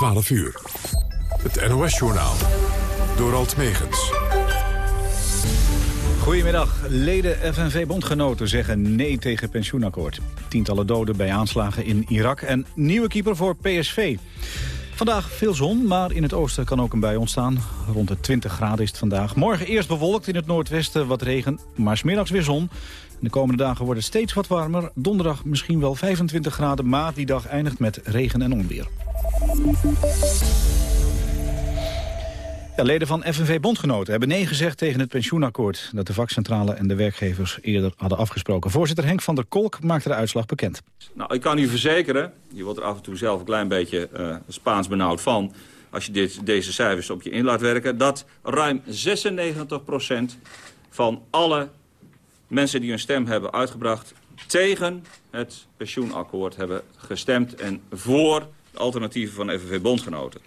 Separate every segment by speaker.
Speaker 1: 12 uur. Het NOS-journaal. Door Alt Megens.
Speaker 2: Goedemiddag. Leden FNV-bondgenoten zeggen nee tegen pensioenakkoord. Tientallen doden bij aanslagen in Irak en nieuwe keeper voor PSV. Vandaag veel zon, maar in het oosten kan ook een bui ontstaan. Rond de 20 graden is het vandaag. Morgen eerst bewolkt in het noordwesten wat regen, maar smiddags weer zon. De komende dagen wordt het steeds wat warmer. Donderdag misschien wel 25 graden, maar die dag eindigt met regen en onweer. Ja, leden van FNV-bondgenoten hebben nee gezegd tegen het pensioenakkoord... dat de vakcentrale en de werkgevers eerder hadden afgesproken. Voorzitter Henk van der Kolk maakte de uitslag bekend.
Speaker 3: Nou, ik kan u verzekeren, je wordt er af en toe zelf een klein beetje uh, Spaans benauwd van... als je dit, deze cijfers op je in laat werken... dat ruim 96% van alle mensen die hun stem hebben uitgebracht... tegen het pensioenakkoord hebben gestemd en voor alternatieven van FNV-bondgenoten.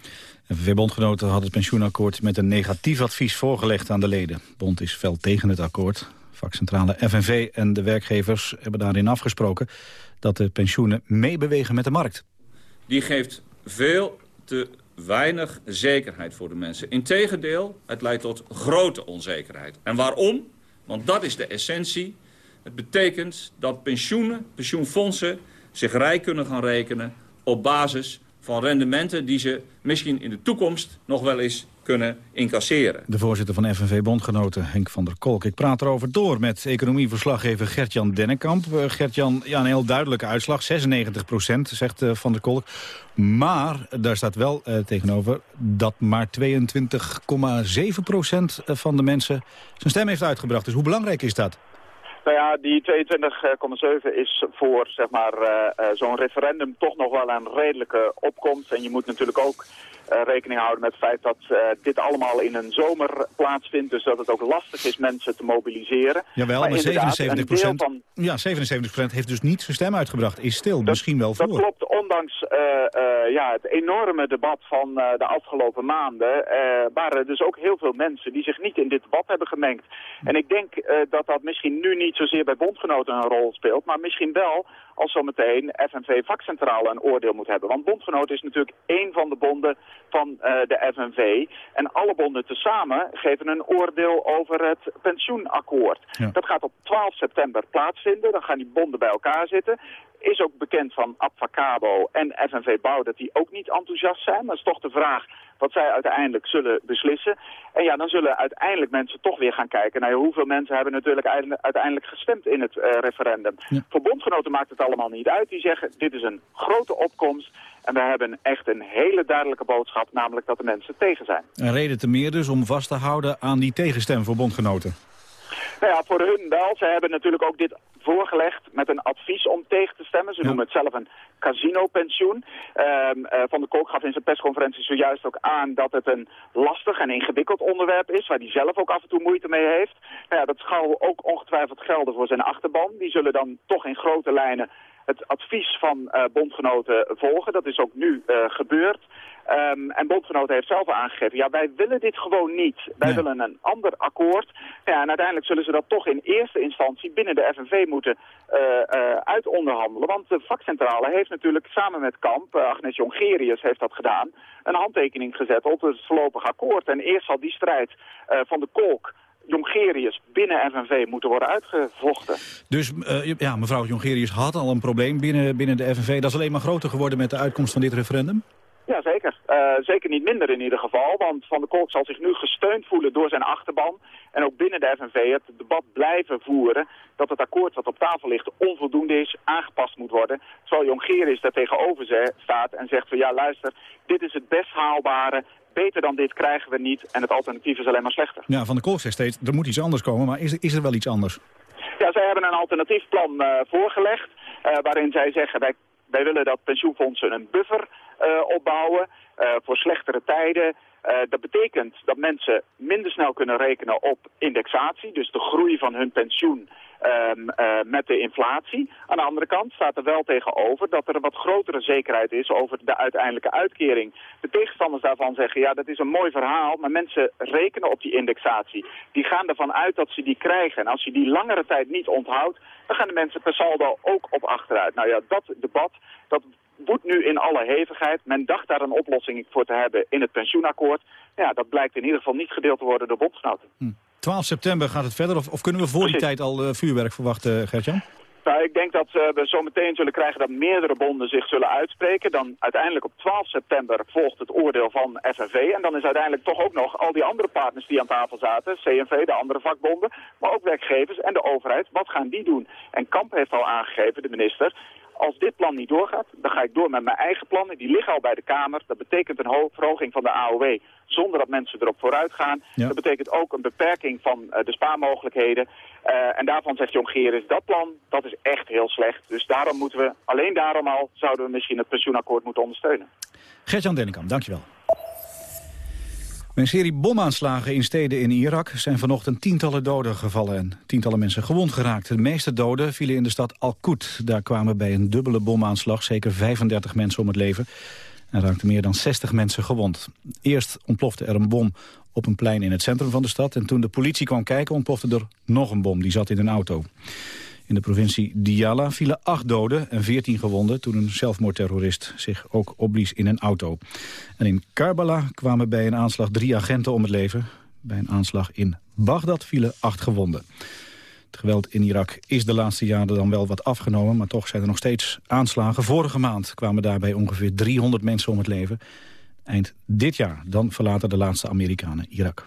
Speaker 2: FNV-bondgenoten had het pensioenakkoord met een negatief advies voorgelegd aan de leden. Bond is fel tegen het akkoord. Vakcentrale FNV en de werkgevers hebben daarin afgesproken... dat de pensioenen meebewegen met de markt.
Speaker 3: Die geeft veel te weinig zekerheid voor de mensen. Integendeel, het leidt tot grote onzekerheid. En waarom? Want dat is de essentie. Het betekent dat pensioenen, pensioenfondsen zich rijk kunnen gaan rekenen op basis van rendementen die ze misschien in de toekomst nog wel eens kunnen incasseren.
Speaker 2: De voorzitter van FNV-bondgenoten, Henk van der Kolk. Ik praat erover door met economieverslaggever Gert-Jan Dennekamp. Uh, Gert-Jan, ja, een heel duidelijke uitslag, 96 procent, zegt uh, Van der Kolk. Maar daar staat wel tegenover dat maar 22,7 procent van de mensen zijn stem heeft uitgebracht. Dus hoe belangrijk is dat?
Speaker 4: Nou ja, die 22,7 is voor zeg maar, uh, uh, zo'n referendum toch nog wel een redelijke opkomst. En je moet natuurlijk ook rekening houden met het feit dat uh, dit allemaal in een zomer plaatsvindt. Dus dat het ook lastig is mensen te mobiliseren.
Speaker 2: Jawel, maar, maar 77 procent, van... ja, 77% heeft dus niet zijn stem uitgebracht. Is stil,
Speaker 4: dat,
Speaker 2: misschien wel voor.
Speaker 4: Dat klopt, ondanks uh, ja, het enorme debat van de afgelopen maanden... waren dus ook heel veel mensen die zich niet in dit debat hebben gemengd. En ik denk dat dat misschien nu niet zozeer bij bondgenoten een rol speelt... maar misschien wel als zometeen FNV vakcentrale een oordeel moet hebben. Want bondgenoten is natuurlijk één van de bonden van uh, de FNV. En alle bonden tezamen geven een oordeel over het pensioenakkoord. Ja. Dat gaat op 12 september plaatsvinden. Dan gaan die bonden bij elkaar zitten. Is ook bekend van Abfacabo en FNV Bouw dat die ook niet enthousiast zijn. Dat is toch de vraag wat zij uiteindelijk zullen beslissen. En ja, dan zullen uiteindelijk mensen toch weer gaan kijken naar hoeveel mensen hebben natuurlijk uiteindelijk gestemd in het uh, referendum. Ja. Voor bondgenoten maakt het allemaal niet uit. Die zeggen, dit is een grote opkomst. En we hebben echt een hele duidelijke boodschap, namelijk dat de mensen tegen zijn.
Speaker 2: Een reden te meer dus om vast te houden aan die tegenstem voor bondgenoten.
Speaker 4: Nou ja, voor hun wel. Ze hebben natuurlijk ook dit voorgelegd met een advies om tegen te stemmen. Ze ja. noemen het zelf een casinopensioen. Um, uh, Van der Kolk gaf in zijn persconferentie zojuist ook aan dat het een lastig en ingewikkeld onderwerp is, waar hij zelf ook af en toe moeite mee heeft. Nou ja, dat zal ook ongetwijfeld gelden voor zijn achterban. Die zullen dan toch in grote lijnen het advies van uh, bondgenoten volgen. Dat is ook nu uh, gebeurd. Um, en bondgenoten heeft zelf aangegeven, ja, wij willen dit gewoon niet. Wij nee. willen een ander akkoord. Ja, en uiteindelijk zullen ze dat toch in eerste instantie binnen de FNV moeten uh, uh, uitonderhandelen. Want de vakcentrale heeft natuurlijk samen met Kamp, uh, Agnes Jongerius heeft dat gedaan, een handtekening gezet op het voorlopig akkoord. En eerst zal die strijd van de kolk Jongerius binnen FNV moeten worden uitgevochten.
Speaker 2: Dus uh, ja, mevrouw Jongerius had al een probleem binnen, binnen de FNV. Dat is alleen maar groter geworden met de uitkomst van dit referendum?
Speaker 4: Ja, zeker. Uh, zeker niet minder in ieder geval, want Van der Kolk zal zich nu gesteund voelen door zijn achterban. En ook binnen de FNV het debat blijven voeren dat het akkoord wat op tafel ligt onvoldoende is, aangepast moet worden. Terwijl Jongerius daar tegenover staat en zegt van ja luister, dit is het best haalbare, beter dan dit krijgen we niet en het alternatief is alleen maar slechter.
Speaker 2: Ja, Van der Kolk zegt steeds, er moet iets anders komen, maar is, is er wel iets anders?
Speaker 4: Ja, zij hebben een alternatief plan uh, voorgelegd, uh, waarin zij zeggen, wij, wij willen dat pensioenfondsen een buffer uh, opbouwen voor slechtere tijden. dat betekent dat mensen minder snel kunnen rekenen op indexatie, dus de groei van hun pensioen Um, uh, met de inflatie. Aan de andere kant staat er wel tegenover dat er een wat grotere zekerheid is over de uiteindelijke uitkering. De tegenstanders daarvan zeggen, ja dat is een mooi verhaal, maar mensen rekenen op die indexatie. Die gaan ervan uit dat ze die krijgen. En als je die langere tijd niet onthoudt, dan gaan de mensen per saldo ook op achteruit. Nou ja, dat debat, dat woedt nu in alle hevigheid. Men dacht daar een oplossing voor te hebben in het pensioenakkoord. Ja, dat blijkt in ieder geval niet gedeeld te worden door bondgenoten.
Speaker 2: 12 hm. september gaat het verder, of, of kunnen we voor die tijd al uh, vuurwerk verwachten, Gertjan?
Speaker 4: Nou, ik denk dat uh, we zo meteen zullen krijgen dat meerdere bonden zich zullen uitspreken. Dan uiteindelijk op 12 september volgt het oordeel van FNV. En dan is uiteindelijk toch ook nog al die andere partners die aan tafel zaten, CNV, de andere vakbonden, maar ook werkgevers en de overheid. Wat gaan die doen? En Kamp heeft al aangegeven, de minister, als dit plan niet doorgaat, dan ga ik door met mijn eigen plannen. Die liggen al bij de Kamer. Dat betekent een verhoging van de AOW zonder dat mensen erop vooruit gaan. Dat betekent ook een beperking van uh, de spaarmogelijkheden. Uh, en daarvan zegt Jongerius, dat plan, dat is echt heel slecht. Dus daarom moeten we, alleen daarom al, zouden we misschien het pensioenakkoord moeten ondersteunen.
Speaker 2: Gert-Jan Dennekamp, dankjewel. Bij een serie bomaanslagen in steden in Irak zijn vanochtend tientallen doden gevallen en tientallen mensen gewond geraakt. De meeste doden vielen in de stad Al-Qud. Daar kwamen bij een dubbele bomaanslag zeker 35 mensen om het leven en raakten meer dan 60 mensen gewond. Eerst ontplofte er een bom op een plein in het centrum van de stad en toen de politie kwam kijken ontplofte er nog een bom. Die zat in een auto. In de provincie Diyala vielen acht doden en veertien gewonden... toen een zelfmoordterrorist zich ook opblies in een auto. En in Karbala kwamen bij een aanslag drie agenten om het leven. Bij een aanslag in Bagdad vielen acht gewonden. Het geweld in Irak is de laatste jaren dan wel wat afgenomen... maar toch zijn er nog steeds aanslagen. Vorige maand kwamen daarbij ongeveer 300 mensen om het leven. Eind dit jaar, dan verlaten de laatste Amerikanen Irak.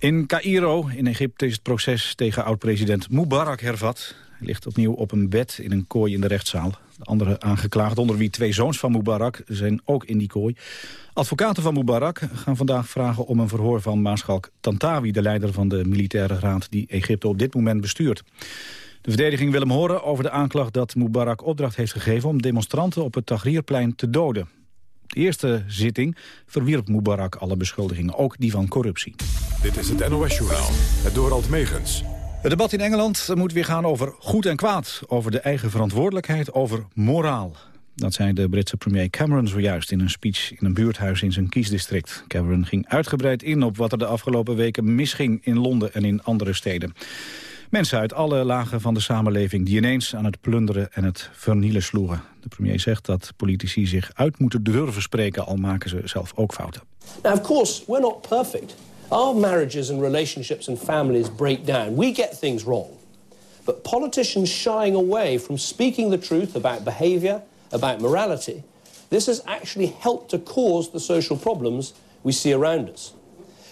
Speaker 2: In Cairo, in Egypte, is het proces tegen oud-president Mubarak hervat. Hij ligt opnieuw op een bed in een kooi in de rechtszaal. De andere aangeklaagden, onder wie twee zoons van Mubarak, zijn ook in die kooi. Advocaten van Mubarak gaan vandaag vragen om een verhoor van Maarschalk Tantawi... de leider van de militaire raad die Egypte op dit moment bestuurt. De verdediging wil hem horen over de aanklacht dat Mubarak opdracht heeft gegeven... om demonstranten op het Tahrirplein te doden de eerste zitting verwierp Mubarak alle beschuldigingen, ook die van corruptie.
Speaker 1: Dit is het NOS-journaal, het Dorald Megens.
Speaker 2: Het debat in Engeland moet weer gaan over goed en kwaad, over de eigen verantwoordelijkheid, over moraal. Dat zei de Britse premier Cameron zojuist in een speech in een buurthuis in zijn kiesdistrict. Cameron ging uitgebreid in op wat er de afgelopen weken misging in Londen en in andere steden. Mensen uit alle lagen van de samenleving die ineens aan het plunderen en het vernielen sloegen. De premier zegt dat politici zich uit moeten durven spreken, al maken ze zelf ook fouten.
Speaker 5: Now of course, we're not perfect. Our marriages and relationships and families break down. We get things wrong. But politicians shying away from speaking the truth about behavior, about morality, this has actually helped to cause the social problems we see around us.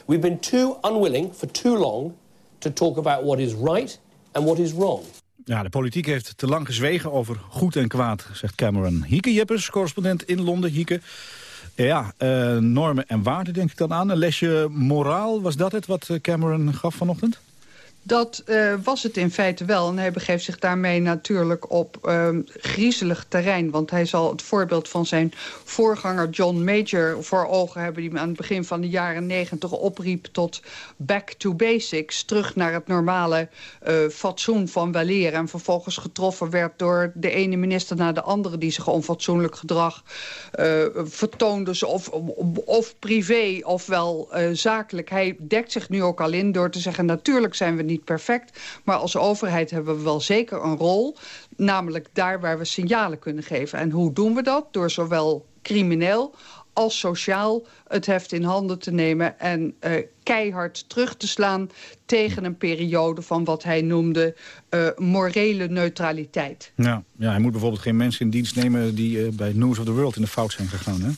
Speaker 5: We've been too unwilling for too long to talk about what is right and what is wrong.
Speaker 2: Ja, de politiek heeft te lang gezwegen over goed en kwaad, zegt Cameron. Hieke Jeppers, correspondent in Londen. Hieke, ja, uh, normen en waarden denk ik dan aan. Een lesje moraal, was dat het wat Cameron gaf vanochtend?
Speaker 6: Dat uh, was het in feite wel. En hij begeeft zich daarmee natuurlijk op uh, griezelig terrein. Want hij zal het voorbeeld van zijn voorganger John Major voor ogen hebben... die aan het begin van de jaren negentig opriep tot back to basics. Terug naar het normale uh, fatsoen van weleer. En vervolgens getroffen werd door de ene minister naar de andere... die zich onfatsoenlijk gedrag uh, vertoonde. Of, of privé ofwel uh, zakelijk. Hij dekt zich nu ook al in door te zeggen... natuurlijk zijn we niet perfect. Maar als overheid hebben we wel zeker een rol. Namelijk daar waar we signalen kunnen geven. En hoe doen we dat? Door zowel crimineel als sociaal het heft in handen te nemen... en uh, keihard terug te slaan tegen een periode van wat hij noemde uh, morele neutraliteit.
Speaker 2: Ja, ja, hij moet bijvoorbeeld geen mensen in dienst nemen die uh, bij News of the World in de fout zijn gegaan, hè?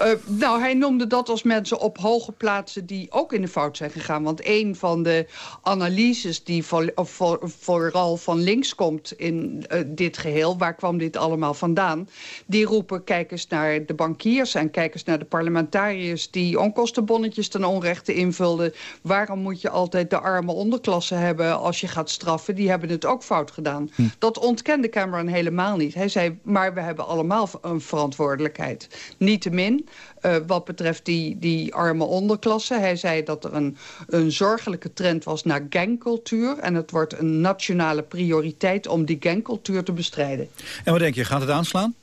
Speaker 6: Uh, nou, hij noemde dat als mensen op hoge plaatsen die ook in de fout zijn gegaan. Want een van de analyses die voor, voor, vooral van links komt in uh, dit geheel... waar kwam dit allemaal vandaan? Die roepen, kijk eens naar de bankiers en kijk eens naar de parlementariërs... die onkostenbonnetjes ten onrechte invulden. Waarom moet je altijd de arme onderklasse hebben als je gaat straffen? Die hebben het ook fout gedaan. Hm. Dat ontkende Cameron helemaal niet. Hij zei, maar we hebben allemaal een verantwoordelijkheid. Niettemin uh, wat betreft die, die arme onderklasse. Hij zei dat er een, een zorgelijke trend was naar gangcultuur. En het wordt een nationale prioriteit om die gangcultuur te bestrijden.
Speaker 2: En wat denk je, gaat het aanslaan?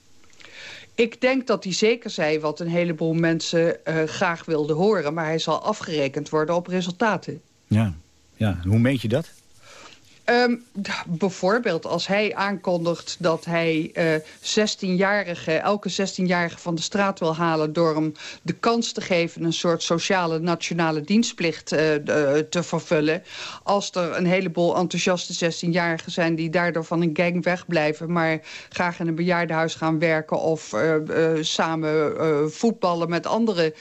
Speaker 6: Ik denk dat hij zeker zei wat een heleboel mensen uh, graag wilden horen. Maar hij zal afgerekend worden op resultaten.
Speaker 2: Ja, ja. hoe meet je dat?
Speaker 6: Um, bijvoorbeeld als hij aankondigt dat hij uh, 16-jarige, elke 16-jarige van de straat wil halen... door hem de kans te geven een soort sociale nationale dienstplicht uh, te vervullen. Als er een heleboel enthousiaste 16-jarigen zijn die daardoor van een gang wegblijven... maar graag in een bejaardenhuis gaan werken of samen voetballen met andere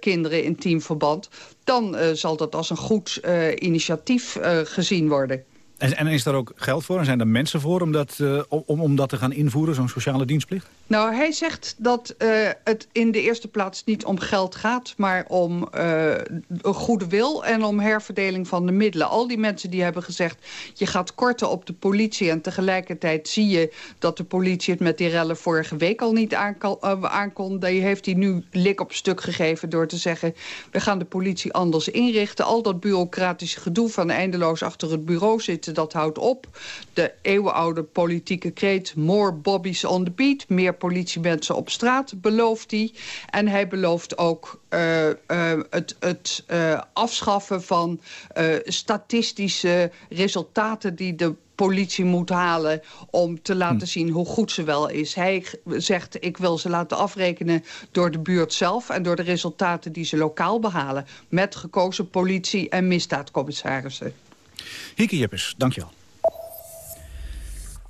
Speaker 6: kinderen in teamverband... dan zal dat als een goed initiatief gezien worden.
Speaker 2: En, en, is daar ook geld voor? En zijn er mensen voor om dat, uh, om, om dat te gaan invoeren, zo'n sociale dienstplicht?
Speaker 6: Nou, hij zegt dat uh, het in de eerste plaats niet om geld gaat... maar om uh, een goede wil en om herverdeling van de middelen. Al die mensen die hebben gezegd... je gaat korten op de politie... en tegelijkertijd zie je dat de politie het met die rellen vorige week al niet aankon. Die heeft hij nu lik op stuk gegeven door te zeggen... we gaan de politie anders inrichten. Al dat bureaucratische gedoe van eindeloos achter het bureau zitten dat houdt op. De eeuwenoude politieke kreet more bobbies on the beat... meer politiemensen op straat, belooft hij. En hij belooft ook uh, uh, het, het uh, afschaffen van statistische resultaten... die de politie moet halen om te laten hm. zien hoe goed ze wel is. Hij zegt, ik wil ze laten afrekenen door de buurt zelf... en door de resultaten die ze lokaal behalen... met gekozen politie- en misdaadcommissarissen.
Speaker 2: Hieke Jeppes, dankjewel.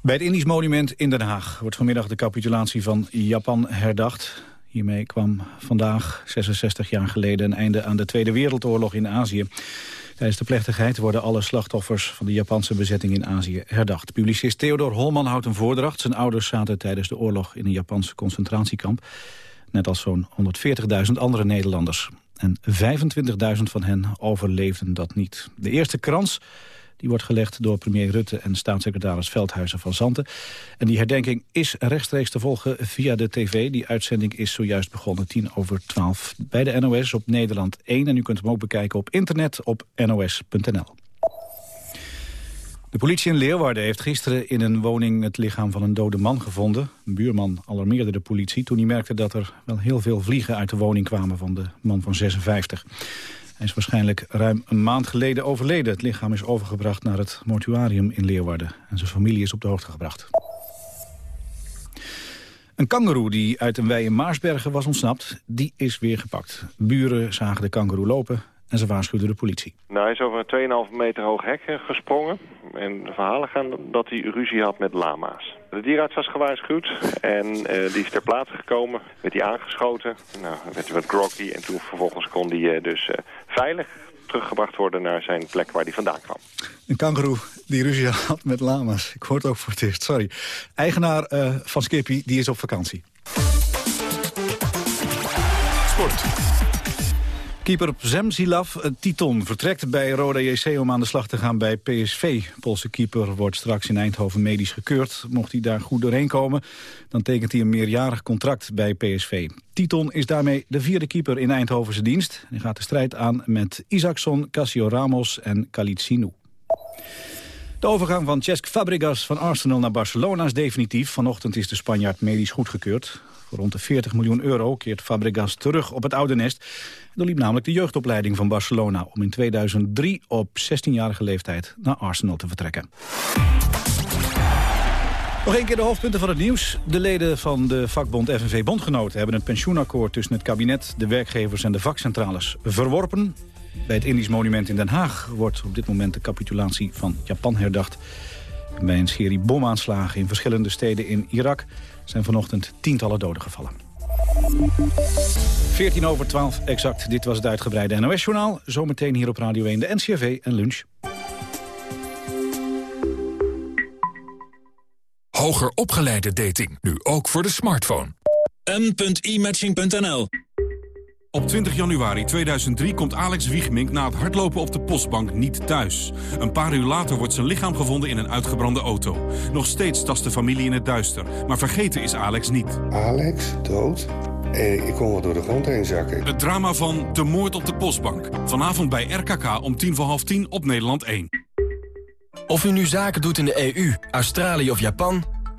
Speaker 2: Bij het Indisch Monument in Den Haag wordt vanmiddag de capitulatie van Japan herdacht. Hiermee kwam vandaag, 66 jaar geleden, een einde aan de Tweede Wereldoorlog in Azië. Tijdens de plechtigheid worden alle slachtoffers van de Japanse bezetting in Azië herdacht. Publicist Theodor Holman houdt een voordracht. Zijn ouders zaten tijdens de oorlog in een Japanse concentratiekamp. Net als zo'n 140.000 andere Nederlanders. En 25.000 van hen overleefden dat niet. De eerste krans die wordt gelegd door premier Rutte en staatssecretaris Veldhuizen van Zanten. En die herdenking is rechtstreeks te volgen via de tv. Die uitzending is zojuist begonnen, tien over twaalf, bij de NOS op Nederland 1. En u kunt hem ook bekijken op internet op nos.nl. De politie in Leeuwarden heeft gisteren in een woning het lichaam van een dode man gevonden. Een buurman alarmeerde de politie toen hij merkte dat er wel heel veel vliegen uit de woning kwamen van de man van 56. Hij is waarschijnlijk ruim een maand geleden overleden. Het lichaam is overgebracht naar het mortuarium in Leeuwarden. En zijn familie is op de hoogte gebracht. Een kangeroe die uit een wei in Maarsbergen was ontsnapt, die is weer gepakt. Buren zagen de kangeroe lopen en ze waarschuwden de politie.
Speaker 7: Nou, hij is over een 2,5 meter hoog hek gesprongen. En de verhalen gaan dat hij ruzie had met lama's. De dierarts was gewaarschuwd en uh, die is ter plaatse gekomen. Werd hij aangeschoten, nou, werd hij wat groggy en toen vervolgens kon hij uh, dus uh, veilig teruggebracht worden naar zijn plek waar hij vandaan kwam.
Speaker 2: Een kangeroe die ruzie had met lama's. Ik hoor het ook voor het eerst, sorry. Eigenaar van Skippy, die is op vakantie. Sport. Keeper Zemzilav eh, Titon vertrekt bij Roda JC om aan de slag te gaan bij PSV. Poolse keeper wordt straks in Eindhoven medisch gekeurd. Mocht hij daar goed doorheen komen, dan tekent hij een meerjarig contract bij PSV. Titon is daarmee de vierde keeper in Eindhovense dienst. Hij gaat de strijd aan met Isaacson, Casio Ramos en Khalid Sinou. De overgang van Cesc Fabregas van Arsenal naar Barcelona is definitief. Vanochtend is de Spanjaard medisch goedgekeurd. Rond de 40 miljoen euro keert Fabregas terug op het oude nest. Er liep namelijk de jeugdopleiding van Barcelona... om in 2003 op 16-jarige leeftijd naar Arsenal te vertrekken. Nog een keer de hoofdpunten van het nieuws. De leden van de vakbond FNV Bondgenoten hebben het pensioenakkoord tussen het kabinet, de werkgevers en de vakcentrales verworpen. Bij het Indisch Monument in Den Haag wordt op dit moment de capitulatie van Japan herdacht. Bij een serie bomaanslagen in verschillende steden in Irak zijn vanochtend tientallen doden gevallen. 14 over 12 exact. Dit was het uitgebreide NOS-journaal. Zometeen hier op Radio 1 de NCRV en lunch.
Speaker 1: Hoger opgeleide dating, nu ook voor de smartphone.
Speaker 8: m.imatching.nl
Speaker 9: op 20 januari 2003 komt Alex Wiegmink na het hardlopen op de postbank niet thuis. Een paar uur later wordt zijn lichaam gevonden in een uitgebrande auto. Nog steeds tast de familie in het duister, maar vergeten is Alex niet.
Speaker 10: Alex, dood? En ik kon wel door de grond heen zakken.
Speaker 9: Het drama van De Moord op de Postbank. Vanavond bij RKK om tien voor half tien op Nederland 1.
Speaker 11: Of u nu zaken doet in de EU, Australië of Japan...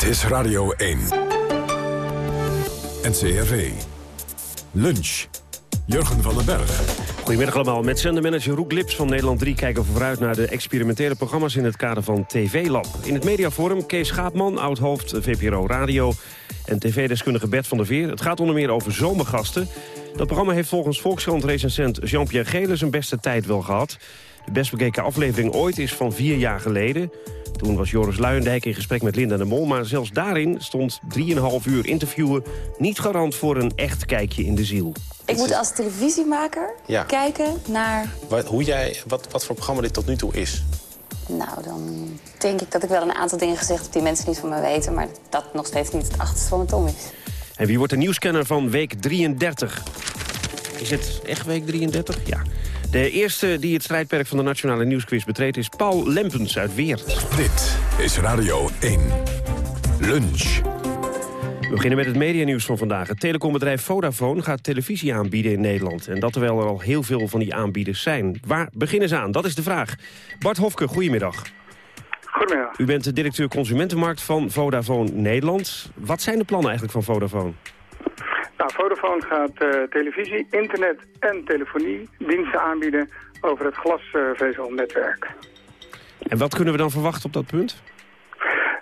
Speaker 1: Dit is Radio 1. NCRV. Lunch. Jurgen van den Berg.
Speaker 8: Goedemiddag allemaal. Met zendermanager Roek Lips van Nederland 3 kijken we vooruit naar de experimentele programma's in het kader van TV Lab. In het mediaforum Kees Schaapman, oud-hoofd VPRO Radio en tv-deskundige Bert van der Veer. Het gaat onder meer over zomergasten. Dat programma heeft volgens Volkskrant-recensent Jean-Pierre Gele zijn beste tijd wel gehad. De best bekeken aflevering ooit is van vier jaar geleden. Toen was Joris Luijendijk in gesprek met Linda de Mol... maar zelfs daarin stond 3,5 uur interviewen... niet garant voor een echt kijkje in de ziel.
Speaker 12: Ik moet als televisiemaker
Speaker 13: Ja.
Speaker 12: kijken naar...
Speaker 13: Wat, hoe jij, wat, wat voor programma dit tot nu toe is.
Speaker 12: Nou, dan denk ik dat ik wel een aantal dingen gezegd heb... die mensen niet van me weten... maar dat nog steeds niet het achterste van mijn tong is.
Speaker 8: En wie wordt de nieuwscanner van week 33? Is het echt week 33? Ja. De eerste die het strijdperk van de Nationale Nieuwsquiz betreedt... is Paul Lempens uit Weert.
Speaker 1: Dit is Radio 1. Lunch.
Speaker 8: We beginnen met het medianieuws van vandaag. Het telecombedrijf Vodafone gaat televisie aanbieden in Nederland. En dat terwijl er al heel veel van die aanbieders zijn. Waar beginnen ze aan? Dat is de vraag. Bart Hofke, goedemiddag.
Speaker 14: Goedemiddag.
Speaker 8: U bent de directeur Consumentenmarkt van Vodafone Nederland. Wat zijn de plannen eigenlijk van Vodafone?
Speaker 14: Nou, Vodafone gaat eh, televisie, internet en telefonie diensten aanbieden over het glasvezelnetwerk.
Speaker 8: En wat kunnen we dan verwachten op dat punt?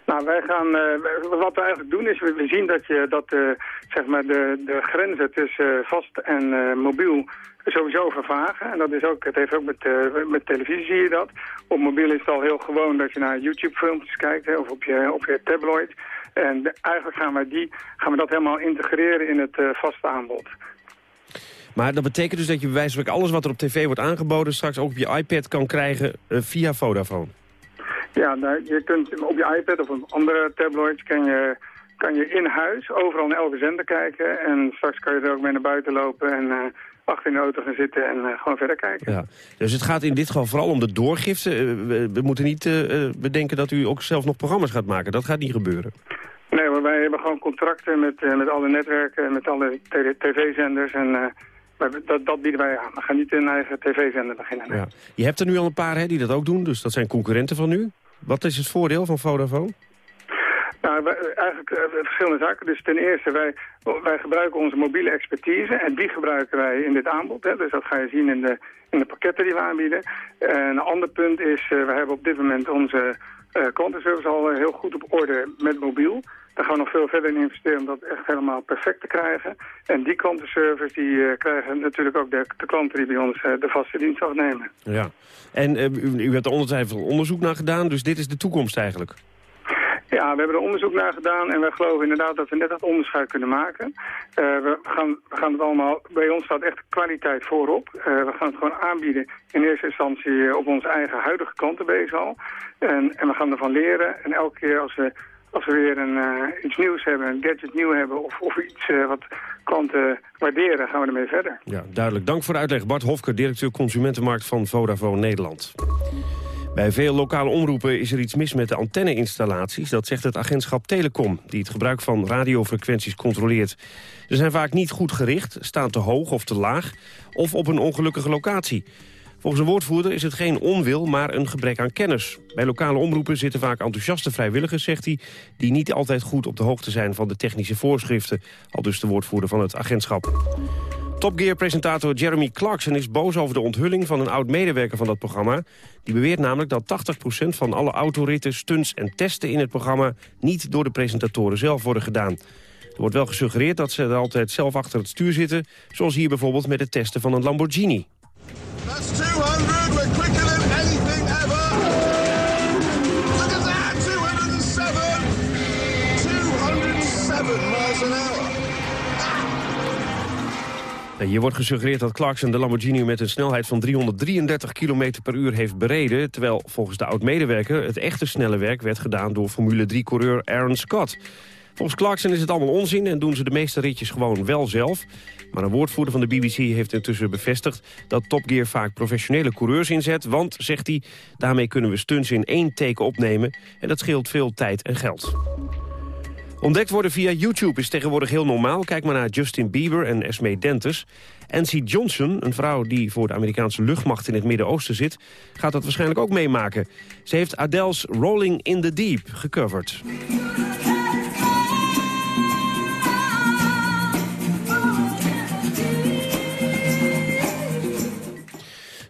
Speaker 14: Nou, wij gaan, eh, wat we eigenlijk doen is, we, zien dat, je, dat eh, zeg maar de, de grenzen tussen vast en mobiel sowieso vervagen. En dat is ook, het heeft ook met, met televisie zie je dat. Op mobiel is het al heel gewoon dat je naar YouTube-filmpjes kijkt hè, of op je, op je tabloid. En eigenlijk gaan we, die, gaan we dat helemaal integreren in het eh, vaste aanbod.
Speaker 8: Maar dat betekent dus dat je bij wijze van alles wat er op tv wordt aangeboden... straks ook op je iPad kan krijgen eh, via Vodafone.
Speaker 14: Ja, nou, je kunt op je iPad of op andere tabloids kan je, kan je in huis overal naar elke zender kijken. En straks kan je er ook mee naar buiten lopen en eh, achter in de auto gaan zitten en gewoon verder kijken.
Speaker 8: Ja. Dus het gaat in dit geval vooral om de doorgifte. We, we moeten niet bedenken dat u ook zelf nog programma's gaat maken. Dat gaat niet gebeuren.
Speaker 14: Nee, maar wij hebben gewoon contracten met, eh, met alle netwerken en met alle tv-zenders. En eh, dat, dat bieden wij aan. We gaan niet een eigen tv-zender beginnen.
Speaker 8: Ja. Je hebt er nu al een paar hè, die dat ook doen, dus dat zijn concurrenten van u. Wat is het voordeel van Vodafone?
Speaker 14: Nou, wij- eigenlijk eh, verschillende zaken. Dus ten eerste, wij, wij gebruiken onze mobiele expertise en die gebruiken wij in dit aanbod. Hè. Dus dat ga je zien in de, in de pakketten die we aanbieden. En een ander punt is, eh, we hebben op dit moment onze klantenservice al eh, heel goed op orde met mobiel. Daar gaan we nog veel verder in investeren om dat echt helemaal perfect te krijgen. En die klantenservice die eh, krijgen natuurlijk ook de, de klanten die bij ons eh, de vaste dienst afnemen.
Speaker 8: Ja. En eh, u, hebt er ongetwijfeld onderzoek naar gedaan, dus dit is de toekomst eigenlijk.
Speaker 14: Ja, we hebben er onderzoek naar gedaan en wij geloven inderdaad dat we net dat onderscheid kunnen maken. Eh, we, gaan, we gaan het allemaal, bij ons staat echt kwaliteit voorop. Eh, we gaan het gewoon aanbieden in eerste instantie eh, op onze eigen huidige klantenbase al. En, en we gaan ervan leren en elke keer als we, als we weer een, iets nieuws hebben, een gadget nieuw hebben of, of iets wat klanten waarderen, gaan we ermee verder.
Speaker 8: Ja, duidelijk. Dank voor de uitleg. Bart Hofker, directeur Consumentenmarkt van Vodafone Nederland. Bij veel lokale omroepen is er iets mis met de antenneinstallaties. Dat zegt het agentschap Telecom, die het gebruik van radiofrequenties controleert. Ze zijn vaak niet goed gericht, staan te hoog of te laag... of op een ongelukkige locatie. Volgens een woordvoerder is het geen onwil, maar een gebrek aan kennis. Bij lokale omroepen zitten vaak enthousiaste vrijwilligers, zegt hij... die niet altijd goed op de hoogte zijn van de technische voorschriften. Al dus de woordvoerder van het agentschap. Top Gear-presentator Jeremy Clarkson is boos over de onthulling van een oud-medewerker van dat programma. Die beweert namelijk dat 80% van alle autoritten, stunts en testen in het programma niet door de presentatoren zelf worden gedaan. Er wordt wel gesuggereerd dat ze er altijd zelf achter het stuur zitten, zoals hier bijvoorbeeld met het testen van een Lamborghini.
Speaker 15: That's 200.
Speaker 8: Hier wordt gesuggereerd dat Clarkson de Lamborghini met een snelheid van 333 km per uur heeft bereden... terwijl volgens de oud-medewerker het echte snelle werk werd gedaan door Formule 3-coureur Aaron Scott. Volgens Clarkson is het allemaal onzin en doen ze de meeste ritjes gewoon wel zelf. Maar een woordvoerder van de BBC heeft intussen bevestigd... dat Top Gear vaak professionele coureurs inzet. Want, zegt hij, daarmee kunnen we stunts in één teken opnemen... en dat scheelt veel tijd en geld. Ontdekt worden via YouTube is tegenwoordig heel normaal. Kijk maar naar Justin Bieber en Esme Dentes. Nancy Johnson, een vrouw die voor de Amerikaanse luchtmacht in het Midden-Oosten zit... gaat dat waarschijnlijk ook meemaken. Ze heeft Adele's Rolling in the Deep gecoverd.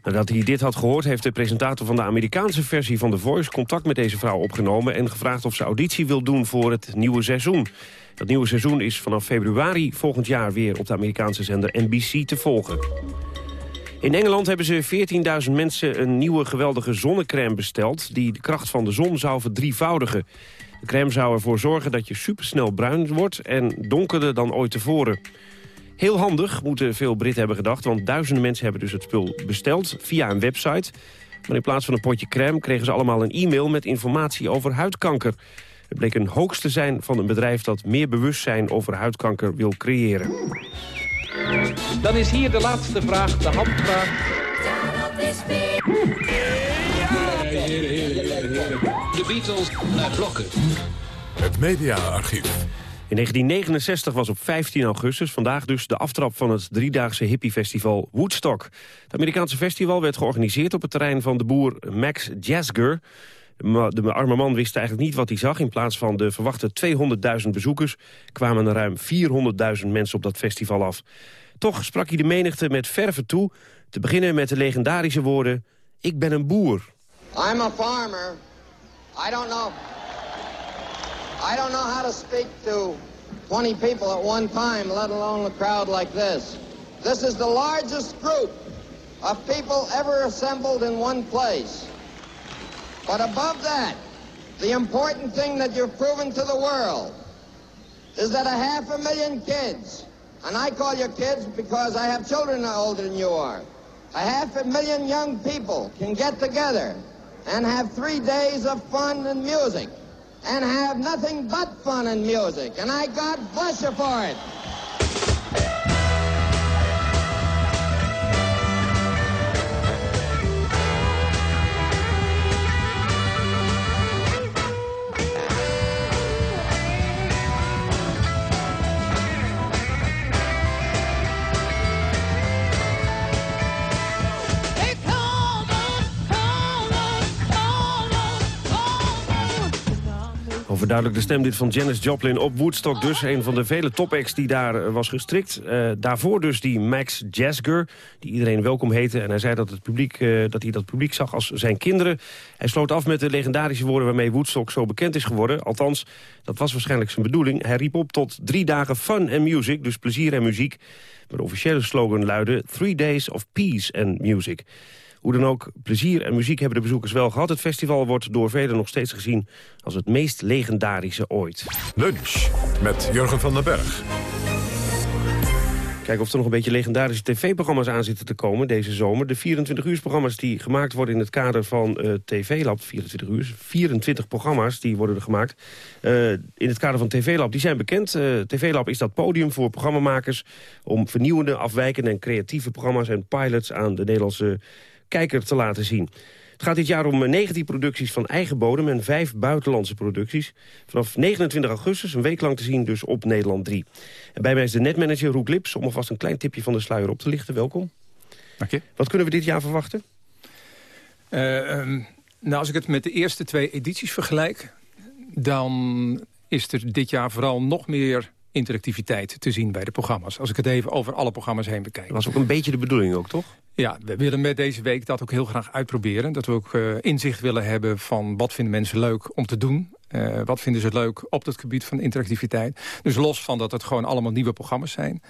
Speaker 8: Nadat hij dit had gehoord, heeft de presentator van de Amerikaanse versie van The Voice contact met deze vrouw opgenomen en gevraagd of ze auditie wil doen voor het nieuwe seizoen. Dat nieuwe seizoen is vanaf februari volgend jaar weer op de Amerikaanse zender NBC te volgen. In Engeland hebben ze 14.000 mensen een nieuwe geweldige zonnecrème besteld... die de kracht van de zon zou verdrievoudigen. De crème zou ervoor zorgen dat je supersnel bruin wordt en donkerder dan ooit tevoren. Heel handig, moeten veel Britten hebben gedacht... want duizenden mensen hebben dus het spul besteld via een website. Maar in plaats van een potje crème kregen ze allemaal een e-mail... met informatie over huidkanker. Het bleek een hoogste te zijn van een bedrijf dat meer bewustzijn over huidkanker wil creëren.
Speaker 16: Dan is hier de laatste vraag, de handvraag.
Speaker 1: De Beatles naar blokken. Het mediaarchief.
Speaker 8: In 1969 was op 15 augustus, vandaag dus, de aftrap van het driedaagse hippiefestival Woodstock. Het Amerikaanse festival werd georganiseerd op het terrein van de boer Max Jasger. De arme man wist eigenlijk niet wat hij zag. In plaats van de verwachte 200.000 bezoekers kwamen er ruim 400.000 mensen op dat festival af. Toch sprak hij de menigte met verve toe, te beginnen met de legendarische woorden... Ik ben een boer.
Speaker 17: I'm a farmer. I don't know. I don't know how to speak to 20 people at one time, let alone a crowd like this. This is the largest group of people ever assembled in one place. But above that, the important thing that you've proven to the world is that a half a million kids, and I call you kids because I have children older than you are, a half a million young people can get together and have three days of fun and music and have nothing but fun and music. And I God bless you for it.
Speaker 8: Overduidelijk de stem dit van Janis Joplin op Woodstock dus. Een van de vele topacts die daar eh, was gestrikt. Uh, daarvoor dus die Max Jasger, die iedereen welkom heette. En hij zei dat, het publiek, uh, dat hij dat publiek zag als zijn kinderen. Hij sloot af met de legendarische woorden waarmee Woodstock zo bekend is geworden. Althans, dat was waarschijnlijk zijn bedoeling. Hij riep op tot drie dagen fun en music, dus plezier en muziek. Maar de officiële slogan luidde Three Days of Peace and Music. Hoe dan ook, plezier en muziek hebben de bezoekers wel gehad. Het festival wordt door velen nog steeds gezien als het meest legendarische ooit.
Speaker 1: Lunch met Jurgen van den Berg.
Speaker 8: Kijken of er nog een beetje legendarische tv-programma's aan zitten te komen deze zomer. De 24-uursprogramma's die gemaakt worden in het kader van uh, TV-lab. 24 uur, 24 programma's die worden er gemaakt. Uh, in het kader van TV-lab, die zijn bekend. Uh, TV-lab is dat podium voor programmamakers... om vernieuwende, afwijkende en creatieve programma's en pilots aan de Nederlandse kijker te laten zien. Het gaat dit jaar om 19 producties van eigen bodem en vijf buitenlandse producties. Vanaf 29 augustus, een week lang te zien dus op Nederland 3. En bij mij is de netmanager Roek Lips om alvast een klein tipje van de sluier op te lichten. Welkom.
Speaker 18: Dank je.
Speaker 8: Wat kunnen we dit jaar verwachten?
Speaker 18: Uh, um, nou, als ik het met de eerste twee edities vergelijk... dan is er dit jaar vooral nog meer interactiviteit te zien bij de programma's. Als ik het even over alle programma's heen bekijk. Dat
Speaker 8: was ook een beetje de bedoeling ook, toch?
Speaker 18: Ja, we willen met deze week dat ook heel graag uitproberen. Dat we ook uh, inzicht willen hebben van wat vinden mensen leuk om te doen. Uh, wat vinden ze leuk op het gebied van interactiviteit. Dus los van dat het gewoon allemaal nieuwe programma's zijn...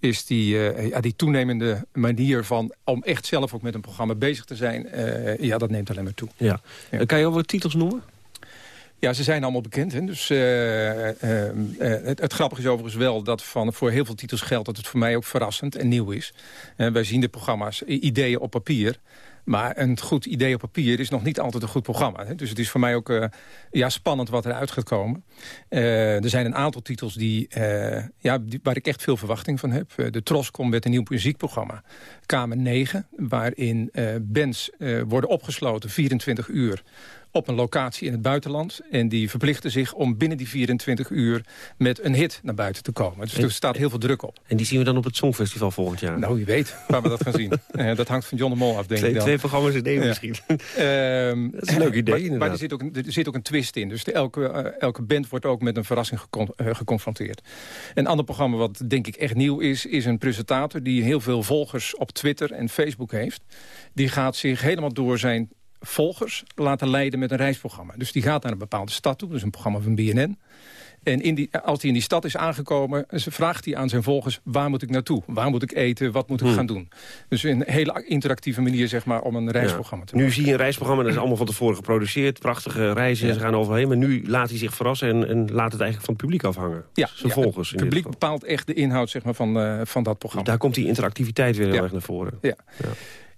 Speaker 18: is die, uh, ja, die toenemende manier van om echt zelf ook met een programma bezig te zijn... ja, dat neemt alleen maar toe.
Speaker 8: Ja. ja. Kan je al wat titels noemen?
Speaker 18: Ja, ze zijn allemaal bekend. Hè? Dus, uh, uh, het, het, grappige is overigens wel dat van, voor heel veel titels geldt... dat het voor mij ook verrassend en nieuw is. wij zien de programma's, ideeën op papier... Maar een goed idee op papier is nog niet altijd een goed programma. Hè? Dus het is voor mij ook ja, spannend wat eruit gaat komen. Er zijn een aantal titels die, ja, waar ik echt veel verwachting van heb. de Tros komt met een nieuw muziekprogramma. Kamer 9, waarin bands worden opgesloten 24 uur op een locatie in het buitenland. En die verplichten zich om binnen die 24 uur met een hit naar buiten te komen. Dus er staat heel veel druk op.
Speaker 8: En die zien we dan op het Songfestival volgend jaar?
Speaker 18: Nou, wie weet waar we dat gaan zien. Uh, dat hangt van John de Mol af, denk
Speaker 8: twee,
Speaker 18: ik dan.
Speaker 8: Twee programma's in één ja. misschien. Uh, dat is een leuk idee,
Speaker 18: Maar, maar er, zit ook, er zit ook een twist in. Dus de, elke, uh, elke band wordt ook met een verrassing gecon geconfronteerd. Een ander programma wat denk ik echt nieuw is... is een presentator die heel veel volgers op Twitter en Facebook heeft. Die gaat zich helemaal door zijn volgers laten leiden met een reisprogramma. Dus die gaat naar een bepaalde stad toe, dus een programma van BNN. En in die, als hij in die stad is aangekomen, vraagt hij aan zijn volgers... waar moet ik naartoe? Waar moet ik eten? Wat moet ik
Speaker 8: Hmm.
Speaker 18: gaan doen? Dus een hele interactieve manier zeg maar, om een reisprogramma te
Speaker 8: Nu zie je een reisprogramma, dat is allemaal van tevoren geproduceerd. Prachtige reizen,
Speaker 18: Ja.
Speaker 8: ze gaan overheen. Maar nu laat hij zich verrassen en, en laat het eigenlijk van het publiek afhangen.
Speaker 18: Ja,
Speaker 8: Zijn
Speaker 18: ja,
Speaker 8: volgers.
Speaker 18: het publiek bepaalt echt de inhoud zeg maar, van, eh, van dat programma.
Speaker 8: Daar komt die interactiviteit weer heel erg naar voren.
Speaker 18: Ja.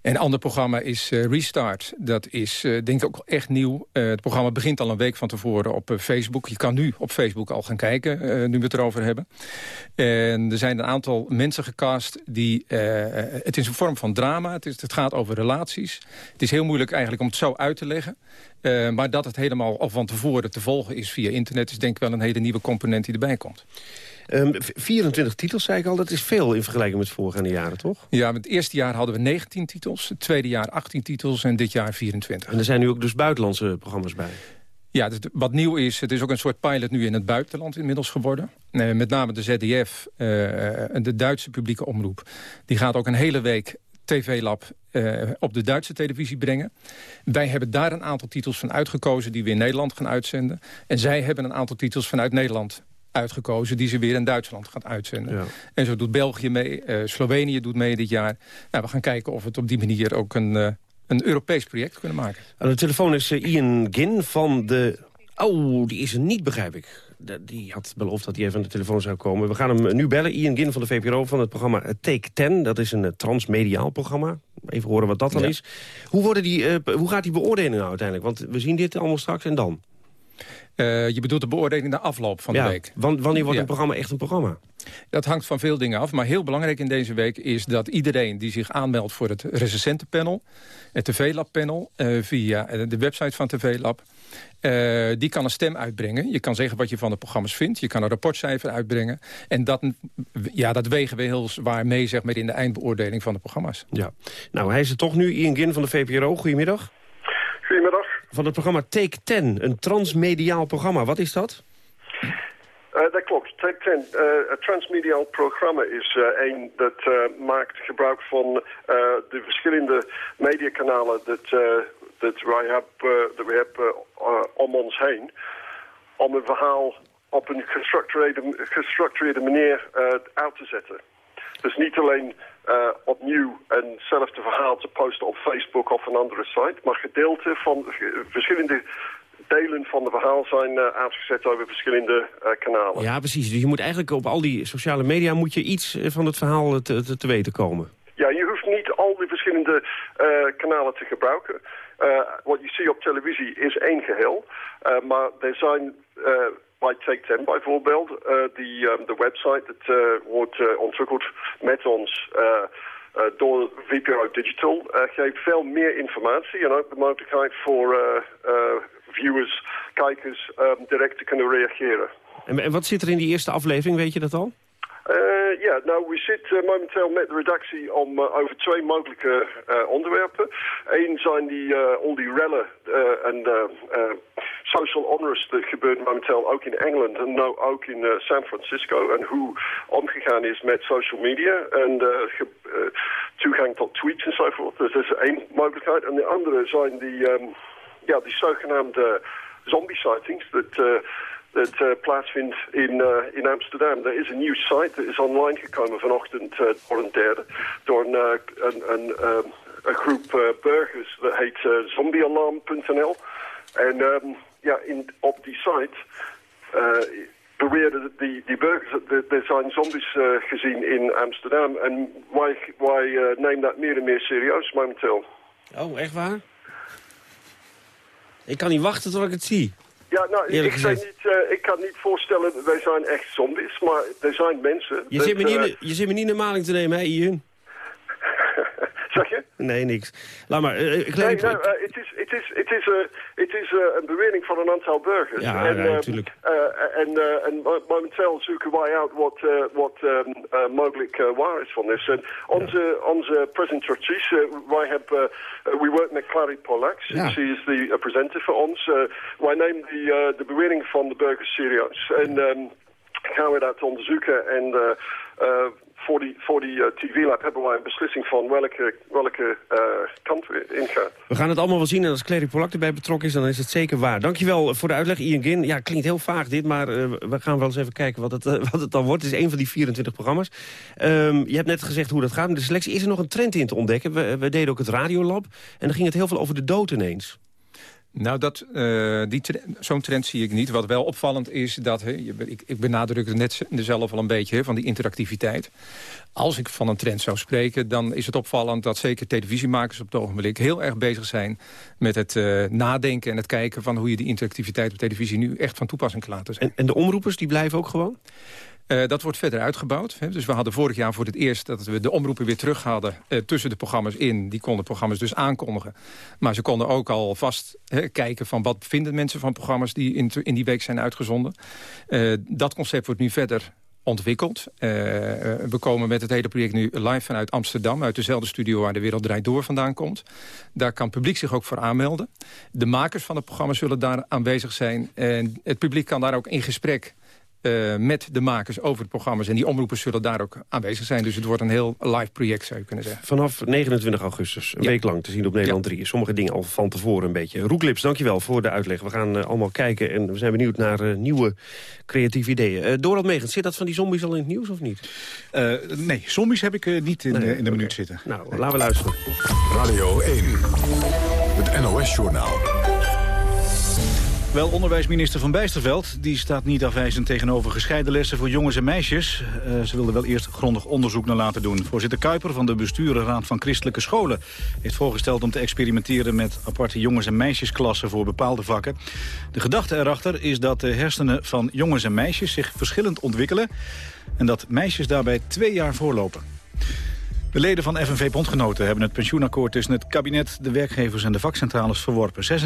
Speaker 18: En een ander programma is eh, Restart. Dat is eh, denk ik ook echt nieuw. Eh, het programma begint al een week van tevoren op Facebook. Je kan nu op Facebook al gaan kijken, nu we het erover hebben. En er zijn een aantal mensen gecast die... het is een vorm van drama, het, is, het gaat over relaties. Het is heel moeilijk eigenlijk om het zo uit te leggen. Maar dat het helemaal al van tevoren te volgen is via internet... is denk ik wel een hele nieuwe component die erbij komt.
Speaker 8: Ehm, v- 24 titels, zei ik al. Dat is veel in vergelijking met voorgaande jaren, toch?
Speaker 18: Ja, het eerste jaar hadden we 19 titels. Het tweede jaar 18 titels en dit jaar 24.
Speaker 8: En er zijn nu ook dus buitenlandse programma's bij.
Speaker 18: Ja, dus wat nieuw is, het is ook een soort pilot nu in het buitenland inmiddels geworden. Eh, met name de ZDF, eh, de Duitse publieke omroep. Die gaat ook een hele week TV-lab eh, op de Duitse televisie brengen. Wij hebben daar een aantal titels van uitgekozen die we in Nederland gaan uitzenden. En zij hebben een aantal titels vanuit Nederland uitgekozen... die ze weer in Duitsland gaan uitzenden.
Speaker 8: Ja.
Speaker 18: En zo doet België mee, eh, Slovenië doet mee dit jaar. Nou, we gaan kijken of we het op die manier ook een, eh, een Europees project kunnen maken.
Speaker 8: Aan de telefoon is eh, Ian Gin van de... Oh, die is er niet, begrijp ik. De- Die had beloofd dat hij even aan de telefoon zou komen. We gaan hem nu bellen. Ian Gin van de VPRO van het programma Take 10. Dat is een transmediaal programma. Even horen wat dat dan
Speaker 18: Ja.
Speaker 8: is. Hoe, worden die, hoe gaat die beoordeling nou uiteindelijk? Want we zien dit allemaal straks en dan.
Speaker 18: Eh, je bedoelt de beoordeling na afloop van
Speaker 8: ja,
Speaker 18: de week.
Speaker 8: wan- wanneer wordt
Speaker 18: Ja.
Speaker 8: een programma echt een programma?
Speaker 18: Dat hangt van veel dingen af. Maar heel belangrijk in deze week is dat iedereen die zich aanmeldt voor het recensentenpanel... het TV-lab-panel eh, via eh, de website van TV-lab... eh, die kan een stem uitbrengen. Je kan zeggen wat je van de programma's vindt. Je kan een rapportcijfer uitbrengen. En dat, ja, dat wegen we heel zwaar mee zeg maar, in de eindbeoordeling van de programma's.
Speaker 8: Ja. Nou, hij is er toch nu, Ian Gin van de VPRO. Goedemiddag.
Speaker 19: Goedemiddag.
Speaker 8: Van het programma Take 10, een transmediaal programma. Wat is dat?
Speaker 19: Eh, dat klopt. Take 10, eh, het transmediaal programma is eh, een dat eh, maakt gebruik van eh, de verschillende mediakanalen dat, eh, dat wij hebben, dat we hebben eh, om ons heen. Om een verhaal op een gestructureerde, gestructureerde manier eh, uit te zetten. Dus niet alleen eh, opnieuw eenzelfde verhaal te posten op Facebook of een andere site, maar gedeelten van verschillende delen van het verhaal zijn eh, uitgezet over verschillende eh, kanalen.
Speaker 8: Ja, precies. Dus je moet eigenlijk op al die sociale media moet je iets van het verhaal te, te, te weten komen.
Speaker 19: Ja, je hoeft niet al die verschillende kanalen te gebruiken. Wat je ziet op televisie is één geheel. Eh, maar er zijn bij Take 10 bijvoorbeeld, eh, die, ehm, de website dat eh, wordt eh, ontwikkeld met ons door VPRO Digital, geeft veel meer informatie en ook de mogelijkheid voor viewers, kijkers ehm, direct te kunnen reageren.
Speaker 8: En, en wat zit er in die eerste aflevering, weet je dat al?
Speaker 19: Eh, ja, nou, we zitten momenteel met de redactie om eh, over twee mogelijke eh, onderwerpen. Eén zijn die, al die rellen en social unrest dat gebeurt momenteel ook in Engeland en nou ook in San Francisco. En hoe omgegaan is met social media en toegang tot tweets en zo voort. Dus dat is één mogelijkheid. En de andere zijn die, ehm, ja, die zogenaamde zombie sightings. Dat, dat eh, plaatsvindt in, eh, in Amsterdam. Er is een nieuw site, dat is online gekomen vanochtend eh, door een. Door een, een, een, groep burgers, dat heet zombiealarm.nl. En ehm, ja, in, op die site beweerden die, die burgers dat er- zijn zombies gezien in Amsterdam. En wij, wij nemen dat meer en meer serieus momenteel.
Speaker 8: Oh, echt waar? Ik kan niet wachten tot ik het zie.
Speaker 19: Ja, nou,
Speaker 8: Eerlijk
Speaker 19: ik,
Speaker 8: gezegd.
Speaker 19: niet, eh, ik kan niet voorstellen, wij zijn echt zombies, maar er zijn mensen.
Speaker 8: Je,
Speaker 19: dat,
Speaker 8: zit me niet, in de- je zit me niet in de maling te nemen, hè, Ian?
Speaker 19: Zeg je?
Speaker 8: Nee, niks. Laat maar. eh, ik
Speaker 19: Nee, nou, eh, het is, het is, het is, eh, het is een bewering van een aantal burgers.
Speaker 8: Ja,
Speaker 19: en,
Speaker 8: ja, natuurlijk.
Speaker 19: en, en mo- momenteel zoeken wij uit wat, wat eh, mogelijk waar is van dit. Onze, onze presentatrice, wij hebben, we work met Clary Pollax.
Speaker 8: Ja.
Speaker 19: She is the uh, presenter voor ons. Wij nemen eh, de bewering van de burgers serieus. En ehm, gaan we dat onderzoeken en... eh, voor die, voor die eh, TV-lab hebben wij een beslissing van welke, welke eh, kant we ingaan.
Speaker 8: We gaan het allemaal wel zien en als Clary Polak erbij betrokken is, dan is het zeker waar. Dankjewel voor de uitleg, Ian Gin. Ja, klinkt heel vaag dit, maar eh, we gaan wel eens even kijken wat het, eh, wat het dan wordt. Het is een van die 24 programma's. Ehm, je hebt net gezegd hoe dat gaat. De selectie is er nog een trend in te ontdekken. We, we deden ook het Radiolab en dan ging het heel veel over de dood ineens.
Speaker 18: Nou, dat, eh, die zo'n trend zie ik niet. Wat wel opvallend is, dat, ik, ik benadruk het net zelf al een beetje, van die interactiviteit. Als ik van een trend zou spreken, dan is het opvallend dat zeker televisiemakers op het ogenblik heel erg bezig zijn met het eh, nadenken en het kijken van hoe je die interactiviteit op televisie nu echt van toepassing kan laten zijn.
Speaker 8: En, en de omroepers, die blijven ook gewoon?
Speaker 18: Eh, dat wordt verder uitgebouwd. Hè. Dus we hadden vorig jaar voor het eerst dat we de omroepen weer terug hadden eh, tussen de programma's in. Die konden programma's dus aankondigen. Maar ze konden ook al vast hè, kijken van wat vinden mensen van programma's die in, in die week zijn uitgezonden. Eh, dat concept wordt nu verder ontwikkeld. We komen met het hele project nu live vanuit Amsterdam... uit dezelfde studio waar de Wereld Draait Door vandaan komt. Daar kan het publiek zich ook voor aanmelden. De makers van het programma zullen daar aanwezig zijn. En het publiek kan daar ook in gesprek eh, met de makers over het programma's. En die omroepers zullen daar ook aanwezig zijn. Dus het wordt een heel live project, zou je kunnen zeggen.
Speaker 8: Vanaf 29 augustus, een
Speaker 18: Ja.
Speaker 8: week lang te zien op Nederland 3. Sommige dingen al van tevoren een beetje. Roeklips, dankjewel voor de uitleg. We gaan eh, allemaal kijken en we zijn benieuwd naar eh, nieuwe creatieve ideeën. Eh Dorald Megens, zit dat van die zombies al in het nieuws of niet?
Speaker 2: Eh, nee, zombies heb ik niet in,
Speaker 8: Nee,
Speaker 2: in de minuut zitten.
Speaker 8: Nou, laten we luisteren.
Speaker 1: Radio 1. Het NOS-journaal.
Speaker 2: Wel onderwijsminister Van Bijsterveld die staat niet afwijzend tegenover gescheiden lessen voor jongens en meisjes. Eh, ze wilde wel eerst grondig onderzoek naar laten doen. Voorzitter Kuiper van de besturenraad van christelijke scholen heeft voorgesteld om te experimenteren met aparte jongens- en meisjesklassen voor bepaalde vakken. De gedachte erachter is dat de hersenen van jongens en meisjes zich verschillend ontwikkelen en dat meisjes daarbij twee jaar voorlopen. De leden van FNV-bondgenoten hebben het pensioenakkoord tussen het kabinet, de werkgevers en de vakcentrales verworpen.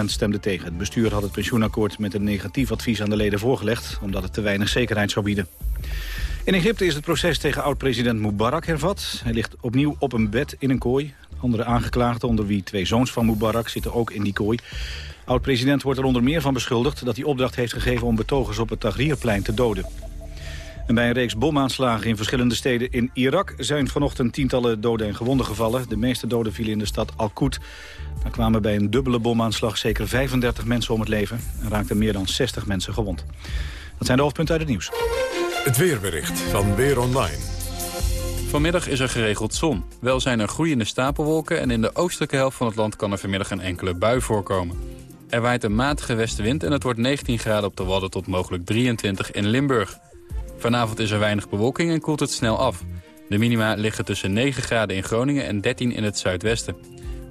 Speaker 2: 96% stemde tegen. Het bestuur had het pensioenakkoord met een negatief advies aan de leden voorgelegd, omdat het te weinig zekerheid zou bieden. In Egypte is het proces tegen oud-president Mubarak hervat. Hij ligt opnieuw op een bed in een kooi. Andere aangeklaagden, onder wie twee zoons van Mubarak, zitten ook in die kooi. Oud-president wordt er onder meer van beschuldigd dat hij opdracht heeft gegeven om betogers op het Tahrirplein te doden. En bij een reeks bomaanslagen in verschillende steden in Irak... zijn vanochtend tientallen doden en gewonden gevallen. De meeste doden vielen in de stad Al-Qud. Daar kwamen bij een dubbele bomaanslag zeker 35 mensen om het leven... en raakten meer dan 60 mensen gewond. Dat zijn de hoofdpunten uit het nieuws.
Speaker 1: Het weerbericht van Weer Online.
Speaker 20: Vanmiddag is er geregeld zon. Wel zijn er groeiende stapelwolken en in de oostelijke helft van het land kan er vanmiddag een enkele bui voorkomen. Er waait een matige westenwind en het wordt 19 graden op de Wadden tot mogelijk 23 in Limburg. Vanavond is er weinig bewolking en koelt het snel af. De minima liggen tussen 9 graden in Groningen en 13 in het zuidwesten.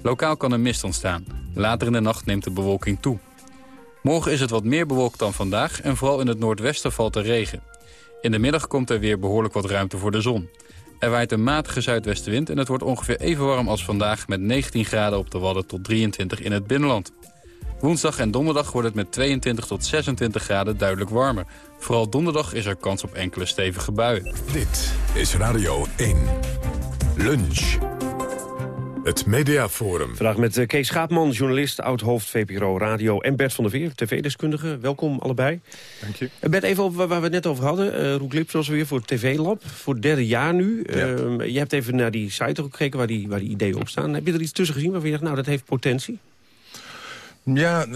Speaker 20: Lokaal kan er mist ontstaan. Later in de nacht neemt de bewolking toe. Morgen is het wat meer bewolkt dan vandaag en vooral in het noordwesten valt er regen. In de middag komt er weer behoorlijk wat ruimte voor de zon. Er waait een matige zuidwestenwind en het wordt ongeveer even warm als vandaag... met 19 graden op de Wadden tot 23 in het binnenland. Woensdag en donderdag wordt het met 22 tot 26 graden duidelijk warmer. Vooral donderdag is er kans op enkele stevige buien.
Speaker 1: Dit is Radio 1. Lunch. Het Mediaforum.
Speaker 8: Vandaag met eh, Kees Schaapman, journalist, oud-hoofd VPRO Radio... en Bert van der Veer, tv-deskundige. Welkom allebei.
Speaker 21: Dank je.
Speaker 8: Eh, Bert, even op waar we het net over hadden. Uh, Roek Lips was weer voor het TV-lab. Voor het derde jaar nu.
Speaker 21: Ja.
Speaker 8: Uh, je hebt even naar die site gekeken waar die, waar die ideeën op staan. Heb je er iets tussen gezien waarvan je dacht, nou, dat heeft potentie?
Speaker 22: Ja,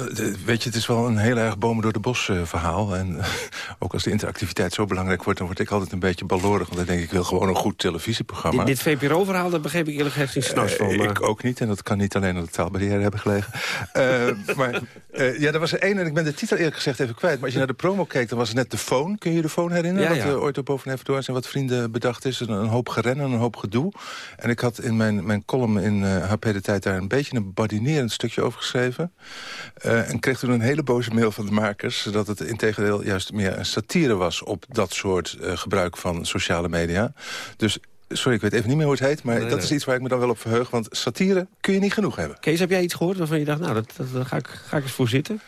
Speaker 22: weet je, het is wel een heel erg bomen door de bos uh, verhaal. En ook als de interactiviteit zo belangrijk wordt... dan word ik altijd een beetje ballorig. Want dan denk ik, ik wil gewoon een goed televisieprogramma.
Speaker 8: Dit, dit VPRO-verhaal, daar begreep ik eerlijk gezegd geen s'nachts van.
Speaker 22: Uh, ik ook niet, en dat kan niet alleen aan de taalbarrière hebben gelegen. maar ja, er was er één, en ik ben de titel eerlijk gezegd even kwijt. Maar als je naar de promo keek, dan was het net de phone. Kun je je de phone herinneren?
Speaker 8: Ja,
Speaker 22: wat ooit op boven door zijn wat vrienden bedacht is. Een, een hoop gerennen, een hoop gedoe. En ik had in mijn, mijn column in HP De Tijd daar een beetje een badinerend stukje over geschreven. Uh, en kreeg toen een hele boze mail van de makers... dat het integendeel juist meer een satire was... op dat soort uh, gebruik van sociale media. Dus Sorry, ik weet even niet meer hoe het heet, maar
Speaker 8: Nee,
Speaker 22: dat
Speaker 8: nee.
Speaker 22: is iets waar ik me dan wel op verheug. Want satire kun je niet genoeg hebben.
Speaker 8: Kees, heb jij iets gehoord waarvan je dacht, nou, dat, dat, daar ga, ik, ga ik eens voor zitten?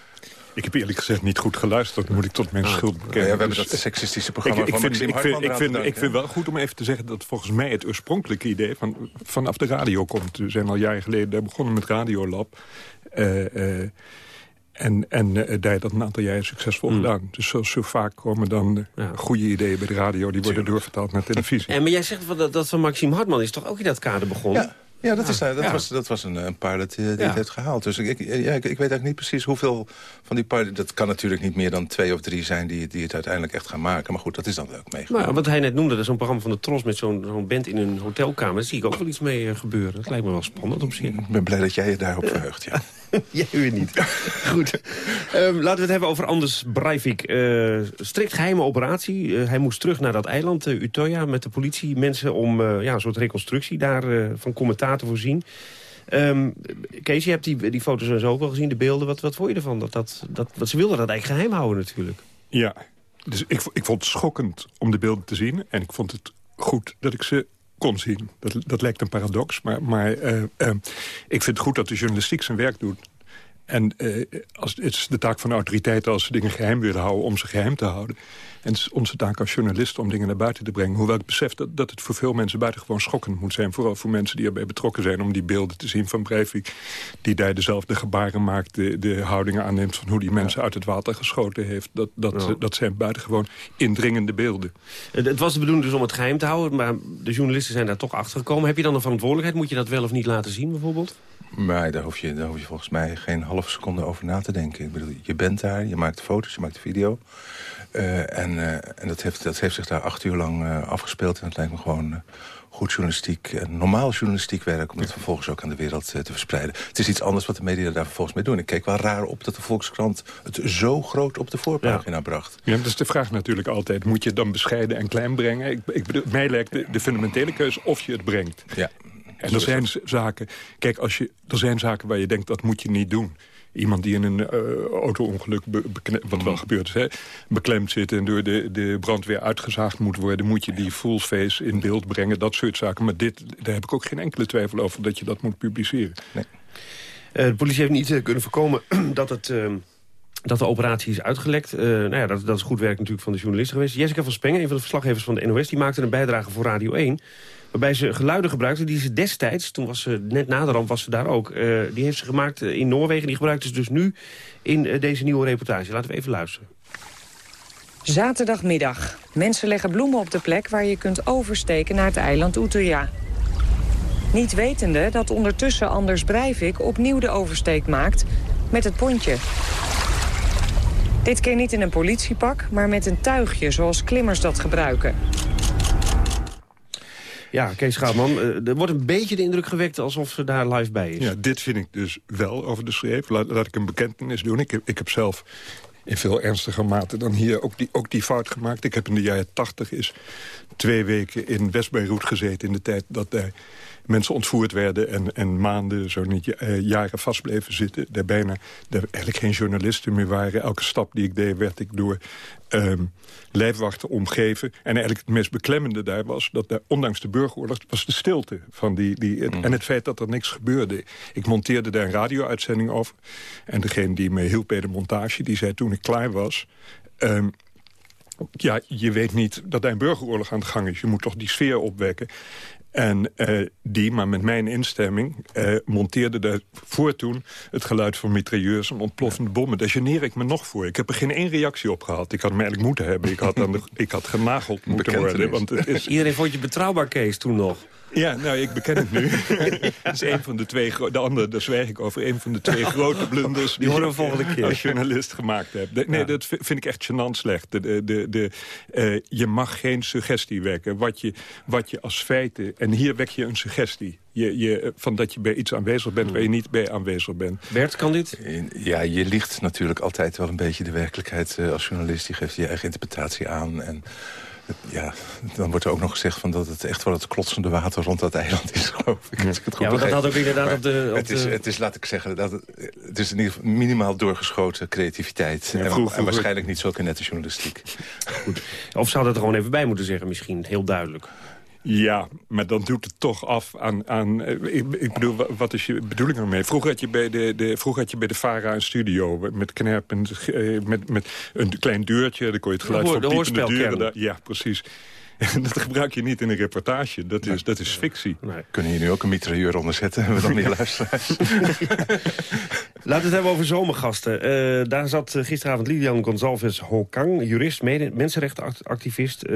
Speaker 21: Ik heb eerlijk gezegd niet goed geluisterd. Moet ik tot mijn
Speaker 8: Ah.
Speaker 21: schuld bekennen.
Speaker 22: Ja, we hebben
Speaker 21: Dus
Speaker 22: dat seksistische programma
Speaker 21: ik, ik
Speaker 22: van
Speaker 21: vind, ik vind,
Speaker 22: Hartman
Speaker 21: ik, vind, ik vind wel goed om even te zeggen dat volgens mij het oorspronkelijke idee van, vanaf de radio komt. We zijn al jaren geleden daar begonnen met Radiolab. Eh, eh, en en eh, daar heeft dat een aantal jaren succesvol
Speaker 8: Hmm.
Speaker 21: gedaan. Dus zoals zo vaak komen dan goede ideeën bij de radio... die worden doorvertaald naar televisie.
Speaker 8: En, maar jij zegt van dat, dat van Maxime Hartman is toch ook in dat kader begonnen?
Speaker 22: Ja. Ja, dat, is, dat,
Speaker 8: ja.
Speaker 22: was, dat was een, een pilot die, die
Speaker 8: Ja.
Speaker 22: het heeft gehaald. Dus ik, ik, ja, ik, ik weet eigenlijk niet precies hoeveel van die. Dat kan natuurlijk niet meer dan twee of drie zijn die, die het uiteindelijk echt gaan maken. Maar goed, dat is dan leuk meegemaakt.
Speaker 8: Nou, wat hij net noemde, dat is zo'n programma van de Tros met zo'n zo'n band in een hotelkamer. Daar zie ik ook wel iets mee eh, gebeuren. Dat lijkt me wel spannend op zich.
Speaker 22: Ik ben blij dat jij je daarop verheugt, ja.
Speaker 8: Jij weer niet. Goed. Ehm, laten we het hebben over Anders Breivik. Eh, strikt geheime operatie. Eh, hij moest terug naar dat eiland, uh, Utøya, met de politie. Mensen om ja, een soort reconstructie daar van commentaar te voorzien. Um, Kees, je hebt die, die foto's en zo ook wel gezien, de beelden. Wat, wat vond je ervan? Dat, dat, dat, ze wilden dat eigenlijk geheim houden natuurlijk.
Speaker 21: Ja, dus ik, ik vond het schokkend om de beelden te zien. En ik vond het goed dat ik ze kon zien. Dat, dat lijkt een paradox, maar, maar uh, uh, ik vind het goed dat de journalistiek zijn werk doet. En uh, als, het is de taak van de autoriteiten als ze dingen geheim willen houden... om ze geheim te houden. En het is onze taak als journalisten om dingen naar buiten te brengen. Hoewel ik besef dat, dat het voor veel mensen buitengewoon schokkend moet zijn. Vooral voor mensen die erbij betrokken zijn om die beelden te zien van Breivik. Die daar dezelfde gebaren maakt, de, de houdingen aanneemt... van hoe die mensen uit het water geschoten heeft. Dat, dat,
Speaker 8: Ja.
Speaker 21: dat zijn buitengewoon indringende beelden.
Speaker 8: Het, het was de bedoeling dus om het geheim te houden, maar de journalisten zijn daar toch achter gekomen. Heb je dan een verantwoordelijkheid? Moet je dat wel of niet laten zien bijvoorbeeld?
Speaker 22: Maar daar hoef, je, daar hoef je volgens mij geen halve seconde over na te denken. Ik bedoel, je bent daar, je maakt foto's, je maakt de video. Uh, en uh, en dat, heeft, dat heeft zich daar acht uur lang uh, afgespeeld. En het lijkt me gewoon goed journalistiek, normaal journalistiek werk... om dat vervolgens ook aan de wereld te verspreiden. Het is iets anders wat de media daar vervolgens mee doen. Ik keek wel raar op dat de Volkskrant het zo groot op de voorpagina ja. bracht.
Speaker 21: Ja, dat is de vraag natuurlijk altijd. Moet je het dan bescheiden en klein brengen? Ik, ik bedoel, mij lijkt de, de fundamentele keuze of je het brengt.
Speaker 22: Ja.
Speaker 21: En er zijn zaken... Kijk, als je, er zijn zaken waar je denkt dat moet je niet doen. Iemand die in een uh, auto-ongeluk, wat wel gebeurd is, hè, beklemd zit... en door de, de brandweer uitgezaagd moet worden... moet je die full face in beeld brengen, dat soort zaken. Maar dit, daar heb ik ook geen enkele twijfel over dat je dat moet publiceren.
Speaker 22: Nee.
Speaker 8: Uh, de politie heeft niet uh, kunnen voorkomen dat het... Uh, dat de operatie is uitgelekt. Nou ja, dat, dat is goed werk natuurlijk van de journalisten geweest. Jessica van Spengen, een van de verslaggevers van de NOS... die maakte een bijdrage voor Radio 1... waarbij ze geluiden gebruikte die ze destijds... toen was ze net na de was ze daar ook... Uh, die heeft ze gemaakt in Noorwegen. Die gebruikt ze dus nu in uh, deze nieuwe reportage. Laten we even luisteren.
Speaker 23: Zaterdagmiddag. Mensen leggen bloemen op de plek waar je kunt oversteken naar het eiland Utøya. Niet wetende dat ondertussen Anders Breivik opnieuw de oversteek maakt met het pontje. Dit keer niet in een politiepak, maar met een tuigje, zoals klimmers dat gebruiken.
Speaker 8: Ja, Kees Schaapman, uh, er wordt een beetje de indruk gewekt alsof ze daar live bij is.
Speaker 21: Ja, dit vind ik dus wel over de schreef. Laat, ik een bekentenis doen. Ik ik heb zelf in veel ernstiger mate dan hier ook die, ook die fout gemaakt. Ik heb in de jaren tachtig is twee weken in West-Beirut gezeten... in de tijd dat daar mensen ontvoerd werden en, en maanden, zo niet uh, jaren vast bleven zitten. Daar bijna daar eigenlijk geen journalisten meer waren. Elke stap die ik deed werd ik door um, lijfwachten omgeven. En eigenlijk het meest beklemmende daar was... dat daar, ondanks de burgeroorlog was de stilte. Van die, die, mm. En het feit dat er niks gebeurde. Ik monteerde daar een radio-uitzending over. En degene die me hielp bij de montage, die zei toen ik klaar was... Um, ja, je weet niet dat er een burgeroorlog aan de gang is. Je moet toch die sfeer opwekken. En uh, die, maar met mijn instemming, uh, monteerde daar voor toen... het geluid van mitrailleurs en ontploffende bommen. Daar geneer ik me nog voor. Ik heb er geen één reactie op gehad. Ik had hem eigenlijk moeten hebben. Ik had, aan de, ik had genageld moeten worden. Want het is...
Speaker 8: Iedereen vond je betrouwbaar, Kees, toen nog.
Speaker 21: Ja, nou, ik beken het nu. dat is een van de twee, de andere, daar zwijg ik over, een van de twee grote blunders die, ik,
Speaker 8: volgende keer.
Speaker 21: als journalist gemaakt heb. De- nee,
Speaker 8: Ja.
Speaker 21: dat vi- vind ik echt gênant slecht. De, de, de, de, eh, je mag geen suggestie wekken. Wat je, wat je als feiten... En hier wek je een suggestie. Je, je, eh, van dat je bij iets aanwezig bent waar je niet bij aanwezig bent.
Speaker 8: Bert, kan dit?
Speaker 22: Ja, je liegt natuurlijk altijd wel een beetje de werkelijkheid eh, als journalist. Je geeft je eigen interpretatie aan. En ja, dan wordt er ook nog gezegd van dat het echt wel het klotsende water rond dat eiland is, geloof ik. Als ik het goed
Speaker 8: Ja, dat had ook inderdaad
Speaker 22: Maar
Speaker 8: op de- op
Speaker 22: het, is,
Speaker 8: de-
Speaker 22: het is, laat ik zeggen, dat het, het is in ieder geval minimaal doorgeschoten creativiteit.
Speaker 21: Ja,
Speaker 22: en, en waarschijnlijk niet zulke nette journalistiek.
Speaker 8: Of zou dat er gewoon even bij moeten zeggen misschien, heel duidelijk.
Speaker 21: Ja, maar dan doet het toch af aan... aan eh, ik, ik bedoel, wa- wat is je bedoeling ermee? Vroeger had je bij de, de, vroeger had je bij de VARA een studio... met knerpend, eh, met, met een klein deurtje. Dan kon je het geluid
Speaker 8: De hoor-
Speaker 21: van
Speaker 8: de
Speaker 21: piepende
Speaker 8: hoorspelkern.
Speaker 21: deuren... daar- Ja, precies. Dat gebruik je niet in een reportage. Dat is, dat is fictie.
Speaker 22: Kunnen hier nu ook een mitrailleur onder zetten? Hebben we dan meer luisteraars?
Speaker 8: Laten we het hebben over zomergasten. Eh, daar zat eh, gisteravond Lilian Gonzalves Hokang, jurist, mede- mensenrechtenactivist. Eh,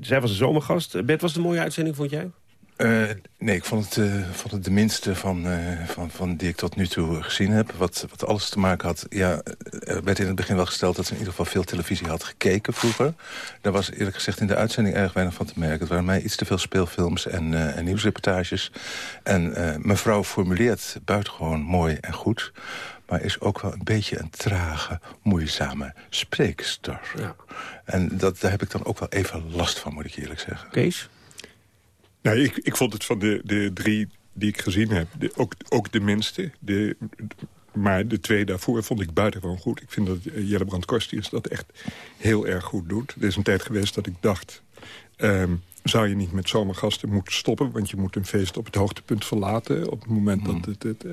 Speaker 8: zij was een zomergast. Bert, was het een mooie uitzending, vond jij?
Speaker 22: Eh, nee, ik vond het, eh, vond het de minste van, eh, van, van die ik tot nu toe gezien heb. Wat, wat alles te maken had... Ja, er werd in het begin wel gesteld dat ze in ieder geval veel televisie had gekeken vroeger. Daar was eerlijk gezegd in de uitzending erg weinig van te merken. Het waren mij iets te veel speelfilms en, en nieuwsreportages. En mevrouw formuleert buitengewoon mooi en goed... maar is ook wel een beetje een trage, moeizame spreekster. En dat, daar heb ik dan ook wel even last van, moet ik eerlijk zeggen.
Speaker 8: Kees?
Speaker 21: Nou, ik, ik vond het van de, de drie die ik gezien heb, ook, ook de minste. De, maar de twee daarvoor vond ik buitengewoon goed. Ik vind dat eh, Jelle Brand Korstius dat echt heel erg goed doet. Er is een tijd geweest dat ik dacht... ehm, zou je niet met zomergasten moeten stoppen... want je moet een feest op het hoogtepunt verlaten... op het moment dat het het, eh,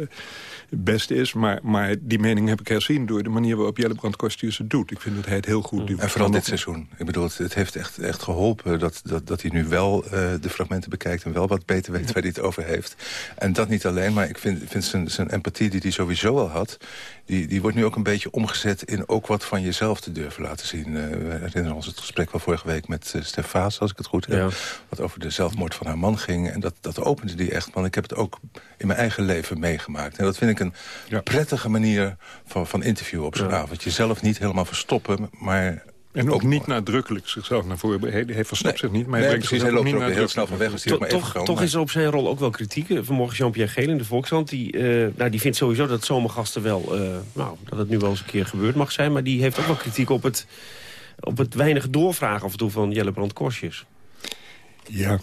Speaker 21: het beste is. Maar, maar die mening heb ik herzien door de manier waarop Jelle Brand Korstius het doet. Ik vind dat hij het heel goed doet.
Speaker 22: En vooral dit seizoen. Ik bedoel, het, het heeft echt, echt geholpen dat, dat, dat hij nu wel eh, de fragmenten bekijkt... en wel wat beter weet waar hij het over heeft. En dat niet alleen, maar ik vind, vind zijn, zijn empathie die hij sowieso al had... Die, die wordt nu ook een beetje omgezet in ook wat van jezelf te durven laten zien. Eh, we herinneren ons het gesprek van vorige week met uh, Stef Vaas, als ik het goed heb.
Speaker 8: Ja.
Speaker 22: Wat over de zelfmoord van haar man ging. En dat, dat opende die echt, want ik heb het ook in mijn eigen leven meegemaakt. En dat vind ik een prettige manier van, van interviewen op zo'n avond. Jezelf niet helemaal verstoppen, maar...
Speaker 21: En ook niet nadrukkelijk zichzelf naar voren. Hij, hij verstopt zich niet, maar hij
Speaker 22: Nee,
Speaker 21: brengt
Speaker 22: precies,
Speaker 21: zichzelf
Speaker 22: hij
Speaker 21: ook
Speaker 22: loopt er heel snel van weg. Maar even
Speaker 8: toch,
Speaker 22: gewoon,
Speaker 8: toch is er op zijn rol ook wel kritiek. Eh, Vanmorgen Jean-Pierre Geel in de Volkskrant. Die, eh, nou, die vindt sowieso dat zomergasten wel... eh, nou, dat het nu wel eens een keer gebeurd mag zijn. Maar die heeft ook wel kritiek op het, op het weinig doorvragen af en toe van Jelle Brand Korsjes.
Speaker 21: Ja,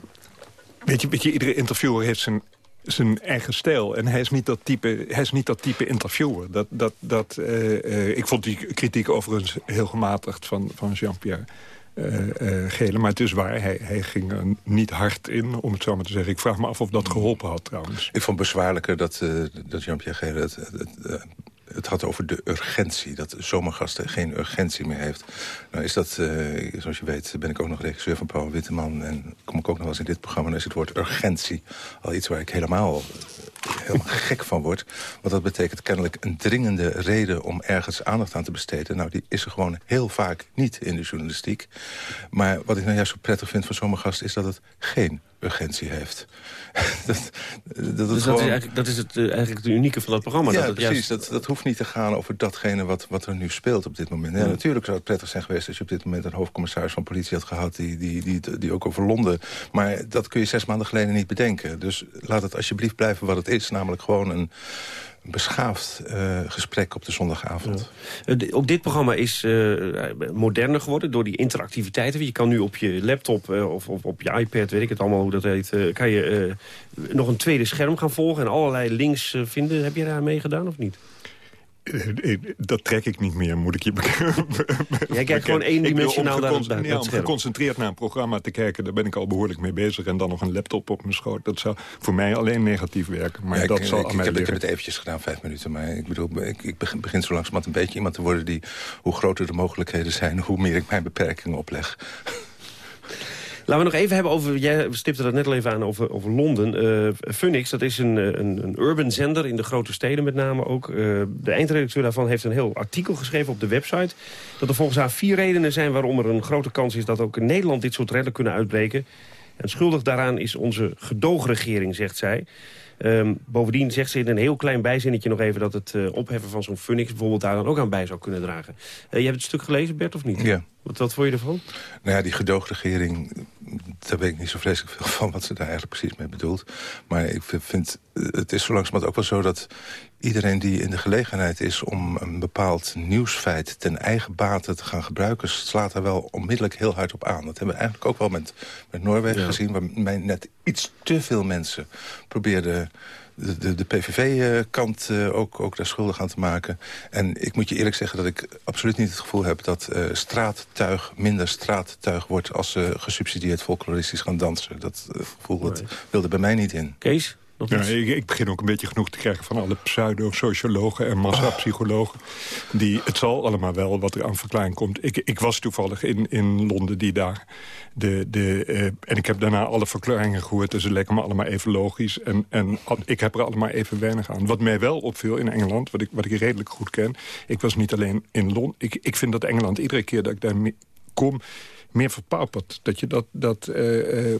Speaker 21: weet je, weet je, iedere interviewer heeft zijn, zijn eigen stijl. En hij is niet dat type, hij is niet dat type interviewer. Dat, dat, dat, eh, eh, ik vond die kritiek overigens heel gematigd van, van Jean-Pierre. eh, Gele, maar het is waar, hij, hij ging er niet hard in, om het zo maar te zeggen. Ik vraag me af of dat geholpen had trouwens.
Speaker 22: Ik vond bezwaarlijker dat, uh, dat Jean-Pierre Gele het, het, het, het, had over de urgentie. Dat zomergasten geen urgentie meer heeft. Nou is dat, uh, zoals je weet, ben ik ook nog regisseur van Paul Witteman. En kom ik ook nog wel eens in dit programma. Dan is het woord urgentie al iets waar ik helemaal helemaal gek van word. Want dat betekent kennelijk een dringende reden om ergens aandacht aan te besteden. Nou, die is er gewoon heel vaak niet in de journalistiek. Maar wat ik nou juist zo prettig vind van zomergast... is dat het geen urgentie heeft.
Speaker 8: dat, dat, dus dat, gewoon... is dat is het, uh, eigenlijk het unieke van dat programma.
Speaker 22: Ja,
Speaker 8: dat het
Speaker 22: precies.
Speaker 8: Juist...
Speaker 22: Dat, dat hoeft niet te gaan over datgene wat, wat er nu speelt op dit moment. Ja, natuurlijk zou het prettig zijn geweest als je op dit moment... een hoofdcommissaris van politie had gehad die, die, die, die ook over Londen... maar dat kun je zes maanden geleden niet bedenken. Dus laat het alsjeblieft blijven wat het is. Namelijk gewoon een beschaafd uh, gesprek op de zondagavond.
Speaker 8: Uh, ook dit programma is uh, moderner geworden door die interactiviteiten. Je kan nu op je laptop of, of, op je iPad, weet ik het allemaal hoe dat heet... kan je nog een tweede scherm gaan volgen en allerlei links vinden. Heb je daar mee gedaan of niet?
Speaker 21: Dat trek ik niet meer, moet ik je
Speaker 8: Jij kijkt gewoon eendimensionaal naar het,
Speaker 21: ja, om geconcentreerd naar een programma te kijken... daar ben ik al behoorlijk mee bezig. En dan nog een laptop op mijn schoot. Dat zou voor mij alleen negatief werken. Maar
Speaker 22: ja,
Speaker 21: dat
Speaker 22: ik,
Speaker 21: zal
Speaker 22: ik, heb, ik heb het eventjes gedaan, vijf minuten. Maar ik bedoel, ik, ik begin, begin zo langzamerhand een beetje iemand te worden... die, hoe groter de mogelijkheden zijn, hoe meer ik mijn beperkingen opleg.
Speaker 8: Laten we nog even hebben over, jij stipte dat net al even aan, over, over Londen. Uh, Phoenix, dat is een, een, een urban zender in de grote steden met name ook. Uh, de eindredacteur daarvan heeft een heel artikel geschreven op de website. Dat er volgens haar vier redenen zijn waarom er een grote kans is... dat ook in Nederland dit soort redden kunnen uitbreken. En schuldig daaraan is onze gedoogregering, zegt zij. Ehm, bovendien zegt ze in een heel klein bijzinnetje nog even... dat het eh, opheffen van zo'n Phoenix bijvoorbeeld daar dan ook aan bij zou kunnen dragen. Eh, je hebt het stuk gelezen, Bert, of niet?
Speaker 22: Ja.
Speaker 8: Wat, wat vond je ervan?
Speaker 22: Nou ja, die gedoogregering, daar weet ik niet zo vreselijk veel van... wat ze daar eigenlijk precies mee bedoelt. Maar ik vind, het is zo langzamerhand ook wel zo dat iedereen die in de gelegenheid is... om een bepaald nieuwsfeit ten eigen bate te gaan gebruiken... slaat daar wel onmiddellijk heel hard op aan. Dat hebben we eigenlijk ook wel met, met Noorwegen gezien... waar net iets te veel mensen probeerden de, de, de PVV-kant uh, ook, ook daar schuldig aan te maken. En ik moet je eerlijk zeggen dat ik absoluut niet het gevoel heb... dat uh, straattuig minder straattuig wordt als ze gesubsidieerd folkloristisch gaan dansen. Dat gevoel dat wilde bij mij niet in.
Speaker 8: Kees?
Speaker 21: Ja, ik, ik, begin ook een beetje genoeg te krijgen van alle pseudo-sociologen en massapsychologen. Die, het zal allemaal wel wat er aan verklaring komt. Ik, ik was toevallig in, in Londen die daar. De, de, uh, en ik heb daarna alle verklaringen gehoord. Dus het lijken me allemaal even logisch. En, en ik heb er allemaal even weinig aan. Wat mij wel opviel in Engeland, wat ik, wat ik redelijk goed ken. Ik was niet alleen in Londen. Ik, ik vind dat Engeland iedere keer dat ik daar kom meer verpauperd. Dat je dat... dat uh, uh,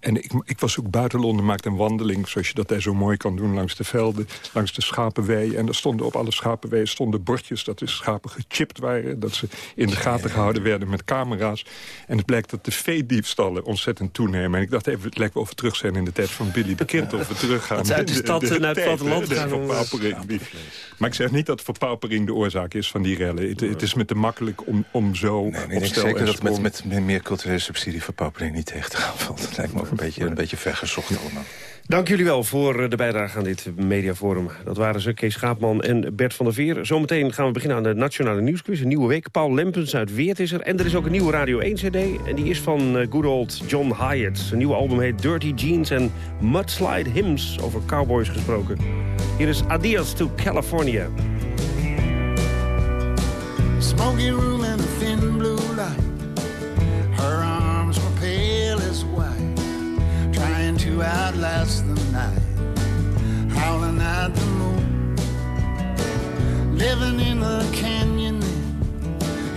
Speaker 21: en ik, ik, was ook buiten Londen, maakte een wandeling... zoals je dat daar zo mooi kan doen, langs de velden, langs de schapenweien. En er stonden op alle schapenweien stonden bordjes dat de schapen gechipt waren. Dat ze in de gaten gehouden werden met camera's. En het blijkt dat de veediefstallen ontzettend toenemen. En ik dacht even, het lijkt wel of we terug zijn in de tijd van Billy de Kind. Of we teruggaan.
Speaker 8: Dat ze uit de stad naar het platteland gaan.
Speaker 21: Maar ik zeg niet dat verpaupering de oorzaak is van die rellen. Het, het is me te makkelijk om, om zo
Speaker 22: nee, nee,
Speaker 21: op
Speaker 22: stel Zeker dat met, met meer culturele subsidie verpaupering niet tegen te gaan valt. Dat lijkt me ook een beetje, een beetje vergezocht allemaal.
Speaker 8: Dank jullie wel voor de bijdrage aan dit mediaforum. Dat waren ze, Kees Schaapman en Bert van der Veer. Zometeen gaan we beginnen aan de Nationale Nieuwsquiz. Een nieuwe week. Paul Lempens uit Weert is er. En er is ook een nieuwe Radio 1-cd. En die is van good old John Hyatt. Zijn nieuwe album heet Dirty Jeans en Mudslide Hymns. Over cowboys gesproken. Hier is Adios to California.
Speaker 24: Smoky room and thin outlast the night. Howling at the moon. Living in the canyon.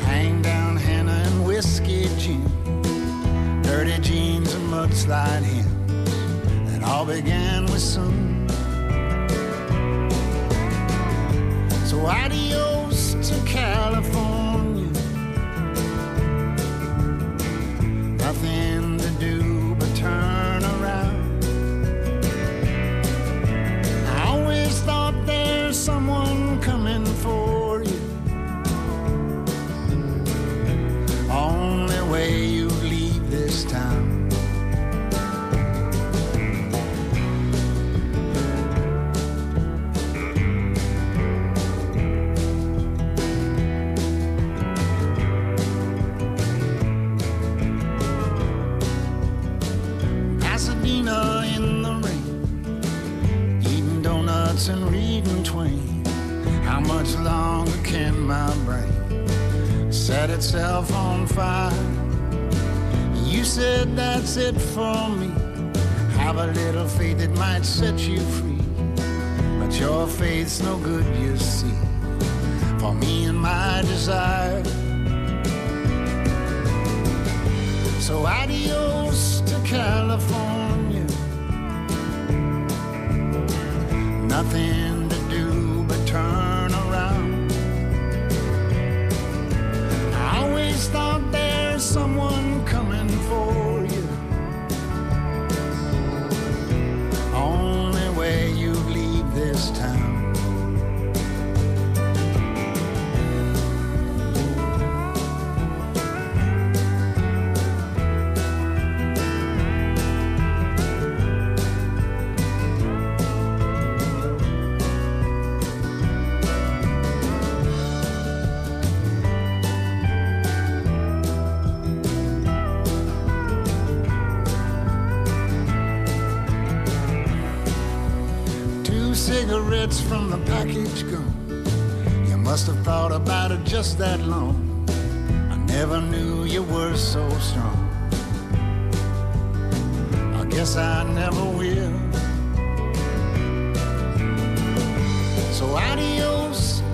Speaker 24: Hang down henna and whiskey gin. Dirty jeans and mudslide hymns. That all began with soon. So adios to California. Nothing someone coming for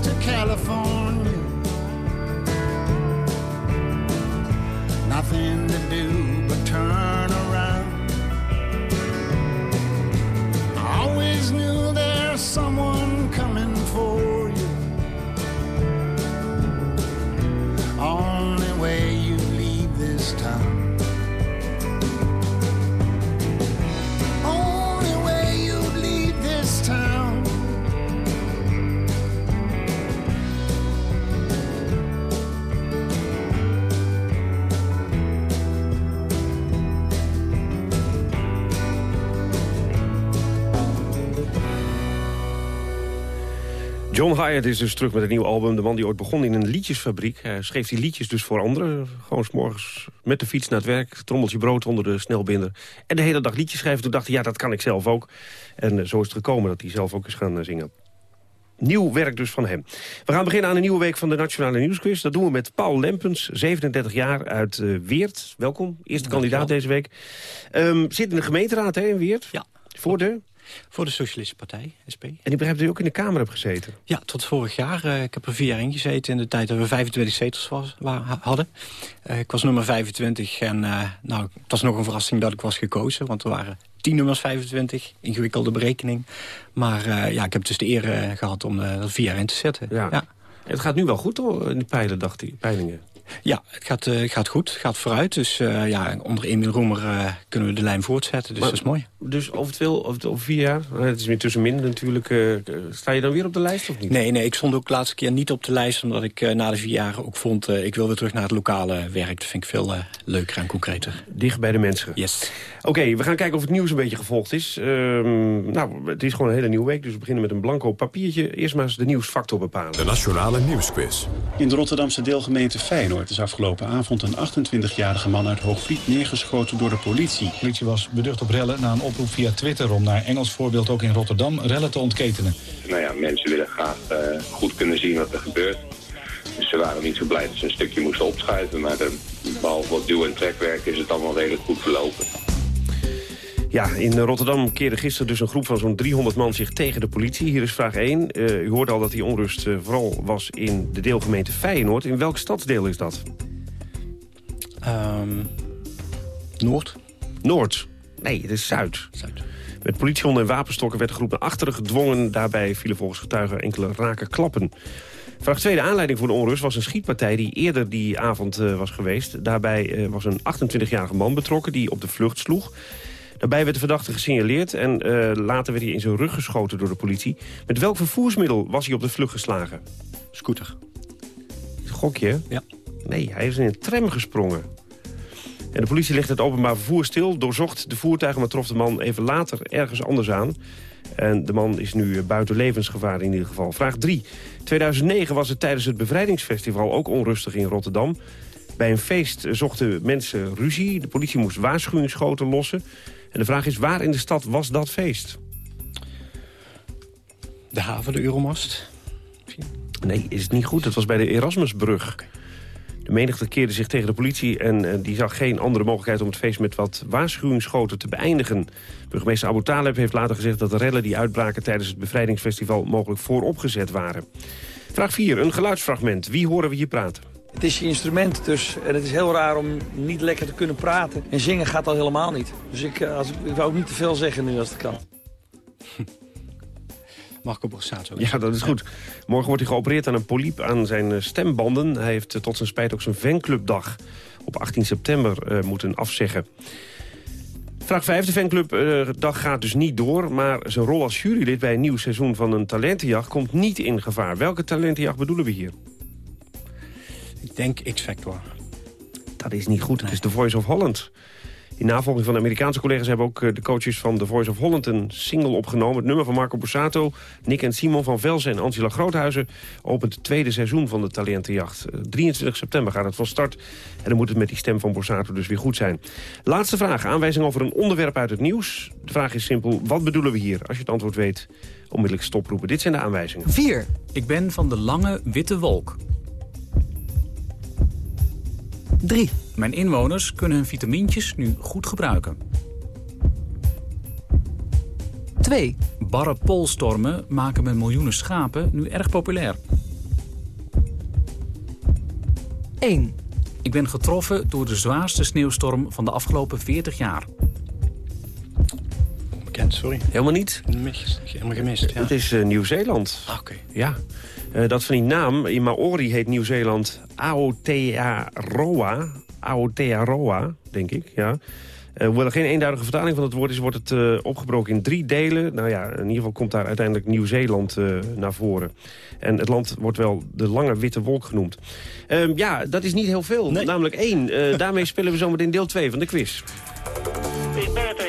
Speaker 24: to California.
Speaker 8: John Hyatt is dus terug met een nieuw album. De man die ooit begon in een liedjesfabriek. Hij schreef die liedjes dus voor anderen. Gewoon s morgens met de fiets naar het werk. Trommeltje brood onder de snelbinder. En de hele dag liedjes schrijven. Toen dacht hij, ja, dat kan ik zelf ook. En eh, zo is het gekomen dat hij zelf ook is gaan eh, zingen. Nieuw werk dus van hem. We gaan beginnen aan een nieuwe week van de Nationale Nieuwsquiz. Dat doen we met Paul Lempens, 37 jaar uit eh, Weert. Welkom, eerste kandidaat deze week. Ehm, zit in de gemeenteraad hè, in Weert?
Speaker 25: Ja.
Speaker 8: Voor de?
Speaker 25: Voor de Socialistische Partij, SP.
Speaker 8: En ik begrijp dat u ook in de Kamer hebt gezeten.
Speaker 25: Ja, tot vorig jaar. Eh, ik heb er vier jaar in gezeten in de tijd dat we 25 zetels was, wa- ha- hadden. Eh, ik was nummer 25 en eh, nou, het was nog een verrassing dat ik was gekozen. Want er waren tien nummers 25, ingewikkelde berekening. Maar ja, ik heb dus de eer eh, gehad om er vier jaar in te zetten.
Speaker 8: Ja. Het gaat nu wel goed hoor, in de peilen, dacht hij, peilingen.
Speaker 25: Ja, het gaat, eh, het gaat goed, het gaat vooruit. Dus eh, ja, onder Emil Roemer eh, kunnen we de lijn voortzetten. Dus
Speaker 8: Maar-
Speaker 25: dat is mooi.
Speaker 8: Dus over, over vier jaar, het is weer tussen min natuurlijk. sta je dan weer op de lijst of niet?
Speaker 25: Nee, nee, ik stond ook de laatste keer niet op de lijst... omdat ik eh, na de vier jaar ook vond... eh, ik wil weer terug naar het lokale werk. Dat vind ik veel leuker en concreter.
Speaker 8: Dicht bij de mensen.
Speaker 25: Yes.
Speaker 8: Oké, we gaan kijken of het nieuws een beetje gevolgd is. Ehm, nou, het is gewoon een hele nieuwe week, dus we beginnen met een blanco papiertje. Eerst maar eens de nieuwsfactor bepalen.
Speaker 1: De Nationale Nieuwsquiz.
Speaker 26: In de Rotterdamse deelgemeente Feyenoord is afgelopen avond een 28-jarige man uit Hoogvliet neergeschoten door de politie.
Speaker 2: De politie was beducht op rellen na een oproep via Twitter om naar Engels voorbeeld ook in Rotterdam rellen te ontketenen.
Speaker 27: Nou ja, mensen willen graag eh, goed kunnen zien wat er gebeurt. Dus ze waren niet zo blij dat ze een stukje moesten opschuiven. Maar de, behalve wat duw- en trekwerk is het allemaal redelijk goed verlopen.
Speaker 8: Ja, in Rotterdam keerde gisteren dus een groep van zo'n 300 man zich tegen de politie. Hier is vraag 1. Eh, u hoorde al dat die onrust eh, vooral was in de deelgemeente Feyenoord. In welk stadsdeel is dat?
Speaker 25: Ehm, Noord.
Speaker 8: Noord. Nee, het is Zuid.
Speaker 25: Zuid.
Speaker 8: Met politiehonden en wapenstokken werd de groep naar achteren gedwongen. Daarbij vielen volgens getuigen enkele rake klappen. Vraag 2. De aanleiding voor de onrust was een schietpartij die eerder die avond eh, was geweest. Daarbij was een 28-jarige man betrokken die op de vlucht sloeg. Daarbij werd de verdachte gesignaleerd en eh, later werd hij in zijn rug geschoten door de politie. Met welk vervoersmiddel was hij op de vlucht geslagen?
Speaker 25: Scooter.
Speaker 8: Gokje?
Speaker 25: Ja.
Speaker 8: Nee, hij is in een tram gesprongen. En de politie legde het openbaar vervoer stil, doorzocht de voertuigen... maar trof de man even later ergens anders aan. En de man is nu eh, buiten levensgevaar in ieder geval. Vraag 3. 2009 was het tijdens het bevrijdingsfestival ook onrustig in Rotterdam. Bij een feest zochten mensen ruzie. De politie moest waarschuwingsschoten lossen. En de vraag is, waar in de stad was dat feest?
Speaker 25: De haven, de Euromast.
Speaker 8: Nee, is het niet goed. Het was bij de Erasmusbrug. De menigte keerde zich tegen de politie en eh, die zag geen andere mogelijkheid om het feest met wat waarschuwingsschoten te beëindigen. Burgemeester Abu Taleb heeft later gezegd dat de rellen die uitbraken tijdens het bevrijdingsfestival mogelijk vooropgezet waren. Vraag 4, een geluidsfragment. Wie horen we hier praten?
Speaker 28: Het is je instrument, dus en het is heel raar om niet lekker te kunnen praten. En zingen gaat al helemaal niet. Dus ik, eh, als, ik, ik wou ook niet te veel zeggen nu als het kan.
Speaker 25: Marco Borsato.
Speaker 8: Ja, dat is goed. Morgen wordt hij geopereerd aan een polyp aan zijn eh, stembanden. Hij heeft eh, tot zijn spijt ook zijn fanclubdag op 18 september eh, moeten afzeggen. Vraag 5. De fanclubdag gaat dus niet door... maar zijn rol als jurylid bij een nieuw seizoen van een talentenjacht... komt niet in gevaar. Welke talentenjacht bedoelen we hier?
Speaker 25: Ik denk X-Factor.
Speaker 8: Dat is niet goed. Het is The Voice of Holland. In navolging van de Amerikaanse collega's hebben ook eh, de coaches van The Voice of Holland een single opgenomen. Het nummer van Marco Borsato, Nick en Simon van Velzen en Angela Groothuizen opent het tweede seizoen van de Talentenjacht. Eh, 23 september gaat het van start en dan moet het met die stem van Borsato dus weer goed zijn. Laatste vraag, aanwijzing over een onderwerp uit het nieuws. De vraag is simpel, wat bedoelen we hier? Als je het antwoord weet, onmiddellijk stoproepen. Dit zijn de aanwijzingen.
Speaker 29: 4. Ik ben van de lange witte wolk. 3. Mijn inwoners kunnen hun vitamintjes nu goed gebruiken. 2. Barre poolstormen maken met miljoenen schapen nu erg populair. 1. Ik ben getroffen door de zwaarste sneeuwstorm van de afgelopen 40 jaar.
Speaker 25: Bekend, sorry.
Speaker 8: Helemaal niet?
Speaker 25: Mis, helemaal gemist, ja.
Speaker 8: Het is eh, Nieuw-Zeeland.
Speaker 25: Ah, oké.
Speaker 8: Ja. Eh, dat van die naam, in Maori heet Nieuw-Zeeland Aotearoa. Aotearoa, denk ik, ja. Eh, hoewel er geen eenduidige vertaling van het woord is, wordt het eh, opgebroken in drie delen. Nou ja, in ieder geval komt daar uiteindelijk Nieuw-Zeeland eh, naar voren. En het land wordt wel de lange witte wolk genoemd. Ehm, ja, dat is niet heel veel, namelijk één. Eh, daarmee spelen we zometeen deel 2 van de quiz.
Speaker 30: Ik ben het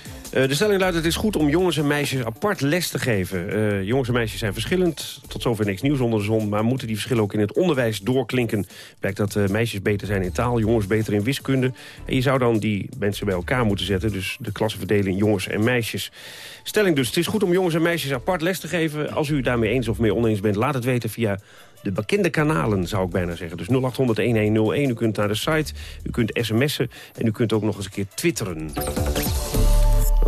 Speaker 8: Uh, de stelling luidt, het is goed om jongens en meisjes apart les te geven. Uh, jongens en meisjes zijn verschillend. Tot zover niks nieuws onder de zon. Maar moeten die verschillen ook in het onderwijs doorklinken? Blijkt dat uh, meisjes beter zijn in taal, jongens beter in wiskunde. En je zou dan die mensen bij elkaar moeten zetten. Dus de klassen verdelen in jongens en meisjes. Stelling dus, het is goed om jongens en meisjes apart les te geven. Als u daarmee eens of meer oneens bent, laat het weten via de bekende kanalen, zou ik bijna zeggen. Dus 0800-1101, u kunt naar de site, u kunt sms'en... en u kunt ook nog eens een keer twitteren.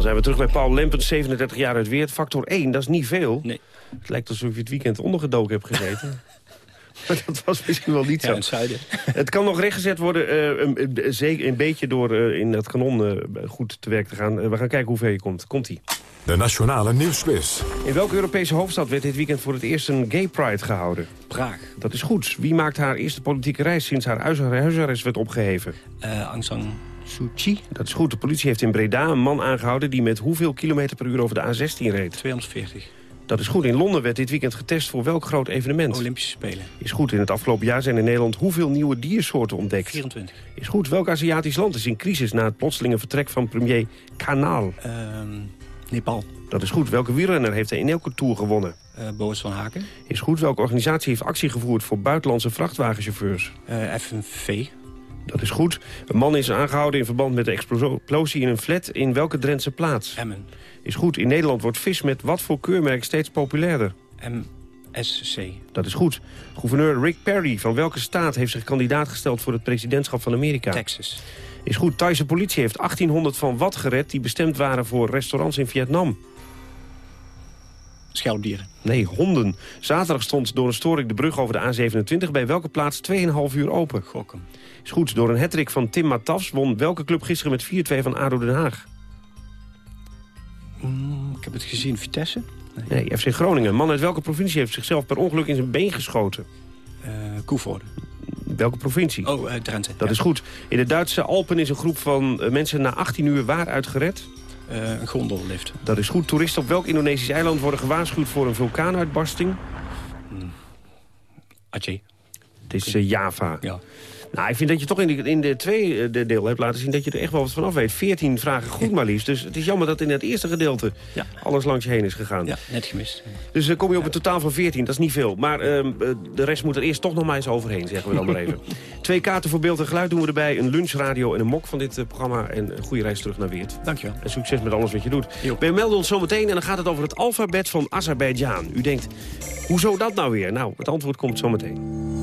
Speaker 8: Dan zijn we terug bij Paul Lempens, 37 jaar uit Weert. Factor 1, dat is niet veel. Nee. Het lijkt alsof je het weekend ondergedoken hebt gezeten. maar dat was misschien wel niet
Speaker 25: ja,
Speaker 8: zo.
Speaker 25: in het zuiden.
Speaker 8: Het kan nog rechtgezet worden, uh, een, een, een, beetje door uh, in het kanon uh, goed te werk te gaan. we gaan kijken hoe ver je komt. Komt-ie.
Speaker 1: De Nationale Nieuwsquiz.
Speaker 8: In welke Europese hoofdstad werd dit weekend voor het eerst een gay pride gehouden?
Speaker 25: Praag.
Speaker 8: Dat is goed. Wie maakt haar eerste politieke reis sinds haar huisarrest werd opgeheven?
Speaker 25: Aung San Suu Kyi.
Speaker 8: Dat is goed. De politie heeft in Breda een man aangehouden... die met hoeveel kilometer per uur over de A16 reed?
Speaker 25: 240.
Speaker 8: Dat is goed. In Londen werd dit weekend getest voor welk groot evenement?
Speaker 25: Olympische Spelen.
Speaker 8: Is goed. In het afgelopen jaar zijn in Nederland hoeveel nieuwe diersoorten ontdekt?
Speaker 25: 24.
Speaker 8: Is goed. Welk Aziatisch land is in crisis na het plotselinge vertrek van premier Kanaal?
Speaker 25: Um, Nepal.
Speaker 8: Dat is goed. Welke wielrenner heeft de in elke Tour gewonnen?
Speaker 25: Uh, Boris van Haken.
Speaker 8: Is goed. Welke organisatie heeft actie gevoerd voor buitenlandse vrachtwagenchauffeurs?
Speaker 25: Uh, FNV.
Speaker 8: Dat is goed. Een man is aangehouden in verband met de explosie in een flat in welke Drentse plaats?
Speaker 25: Emmen.
Speaker 8: Is goed. In Nederland wordt vis met wat voor keurmerk steeds populairder?
Speaker 25: MSC.
Speaker 8: Dat is goed. Gouverneur Rick Perry van welke staat heeft zich kandidaat gesteld voor het presidentschap van Amerika?
Speaker 25: Texas.
Speaker 8: Is goed. Thaise politie heeft 1800 van wat gered die bestemd waren voor restaurants in Vietnam?
Speaker 25: Schelpdieren.
Speaker 8: Nee, honden. Zaterdag stond door een storing de brug over de A27... bij welke plaats 2,5 uur open?
Speaker 25: Gokken.
Speaker 8: Is goed. Door een hattrick van Tim Matafs won welke club gisteren met 4-2 van ADO Den Haag?
Speaker 25: Mm, ik heb het gezien. Vitesse?
Speaker 8: Nee. nee, FC Groningen. Een man uit welke provincie heeft zichzelf per ongeluk in zijn been geschoten?
Speaker 25: Uh, Koevoorde.
Speaker 8: Welke provincie?
Speaker 25: Oh, uh, Drenthe.
Speaker 8: Dat
Speaker 25: ja.
Speaker 8: is goed. In de Duitse Alpen is een groep van uh, mensen na 18 uur waaruit gered?
Speaker 25: Uh, een gondellift.
Speaker 8: Dat is goed. Toeristen op welk Indonesisch eiland worden gewaarschuwd voor een vulkaanuitbarsting?
Speaker 25: Hmm. Aceh.
Speaker 8: Het is uh, Java.
Speaker 25: Ja.
Speaker 8: Nou, ik vind dat je toch in de, in de tweede deel hebt laten zien dat je er echt wel wat van af weet. 14 vragen goed maar liefst. Dus het is jammer dat in het eerste gedeelte
Speaker 25: ja.
Speaker 8: alles langs je heen is gegaan.
Speaker 25: Ja, net gemist.
Speaker 8: Dus dan uh, kom je op een totaal van 14, dat is niet veel. Maar uh, de rest moet er eerst toch nog maar eens overheen, zeggen we dan maar even. Twee kaarten voor beeld en geluid doen we erbij. Een lunchradio en een mok van dit uh, programma. En een goede reis terug naar Weert.
Speaker 25: Dankjewel.
Speaker 8: En succes met alles wat je doet.
Speaker 25: Jo.
Speaker 8: We melden ons zometeen en dan gaat het over het alfabet van Azerbeidzjan. U denkt, hoezo dat nou weer? Nou, het antwoord komt zometeen.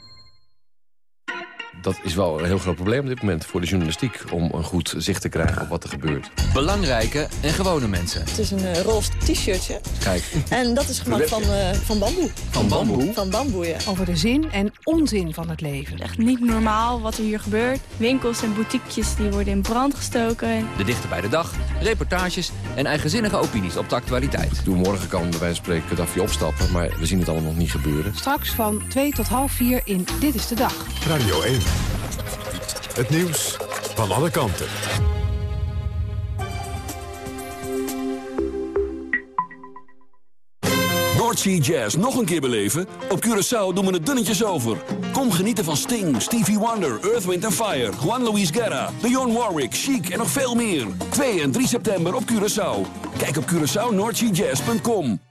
Speaker 31: Dat is wel een heel groot probleem op dit moment voor de journalistiek... om een goed zicht te krijgen op wat er gebeurt.
Speaker 30: Belangrijke en gewone mensen.
Speaker 32: Het is een uh, roze t-shirtje.
Speaker 31: Kijk.
Speaker 32: En dat is gemaakt van, uh, van bamboe.
Speaker 30: Van bamboe?
Speaker 32: Van bamboe, ja.
Speaker 33: Over de zin en onzin van het leven.
Speaker 34: Echt niet normaal wat er hier gebeurt. Winkels en boutiquejes die worden in brand gestoken.
Speaker 30: De dichter bij de dag, reportages en eigenzinnige opinies op de actualiteit.
Speaker 31: Doe morgen kan bij wijze van spreken Gaddafi opstappen... maar we zien het allemaal nog niet gebeuren.
Speaker 33: Straks van 2 tot half 4 in Dit is de Dag.
Speaker 1: Radio 1. Het nieuws van alle kanten.
Speaker 35: Noordsea Jazz nog een keer beleven? Op Curaçao doen we het dunnetjes over. Kom genieten van Sting, Stevie Wonder, Earth, Wind Fire... Juan Luis Guerra, Dionne Warwick, Chic en nog veel meer. 2 en 3 september op Curaçao. Kijk op CuraçaoNoordseaJazz.com.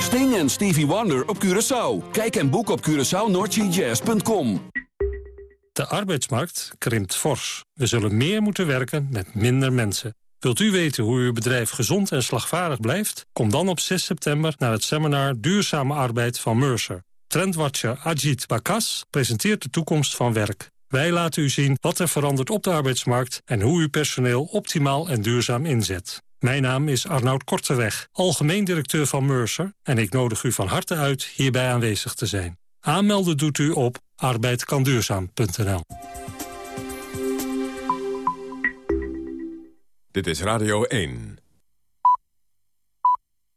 Speaker 35: Sting en Stevie Wonder op Curaçao. Kijk en boek op CuraçaoNoordseaJazz.com.
Speaker 36: De arbeidsmarkt krimpt fors. We zullen meer moeten werken met minder mensen.
Speaker 37: Wilt u weten hoe uw bedrijf gezond en slagvaardig blijft? Kom dan op 6 september naar het seminar Duurzame Arbeid van Mercer. Trendwatcher Ajit Bakas presenteert de toekomst van werk. Wij laten u zien wat er verandert op de arbeidsmarkt... en hoe u personeel optimaal en duurzaam inzet. Mijn naam is Arnoud Korteweg, algemeen directeur van Mercer... en ik nodig u van harte uit hierbij aanwezig te zijn. Aanmelden doet u op arbeidkanduurzaam.nl.
Speaker 1: Dit is Radio 1.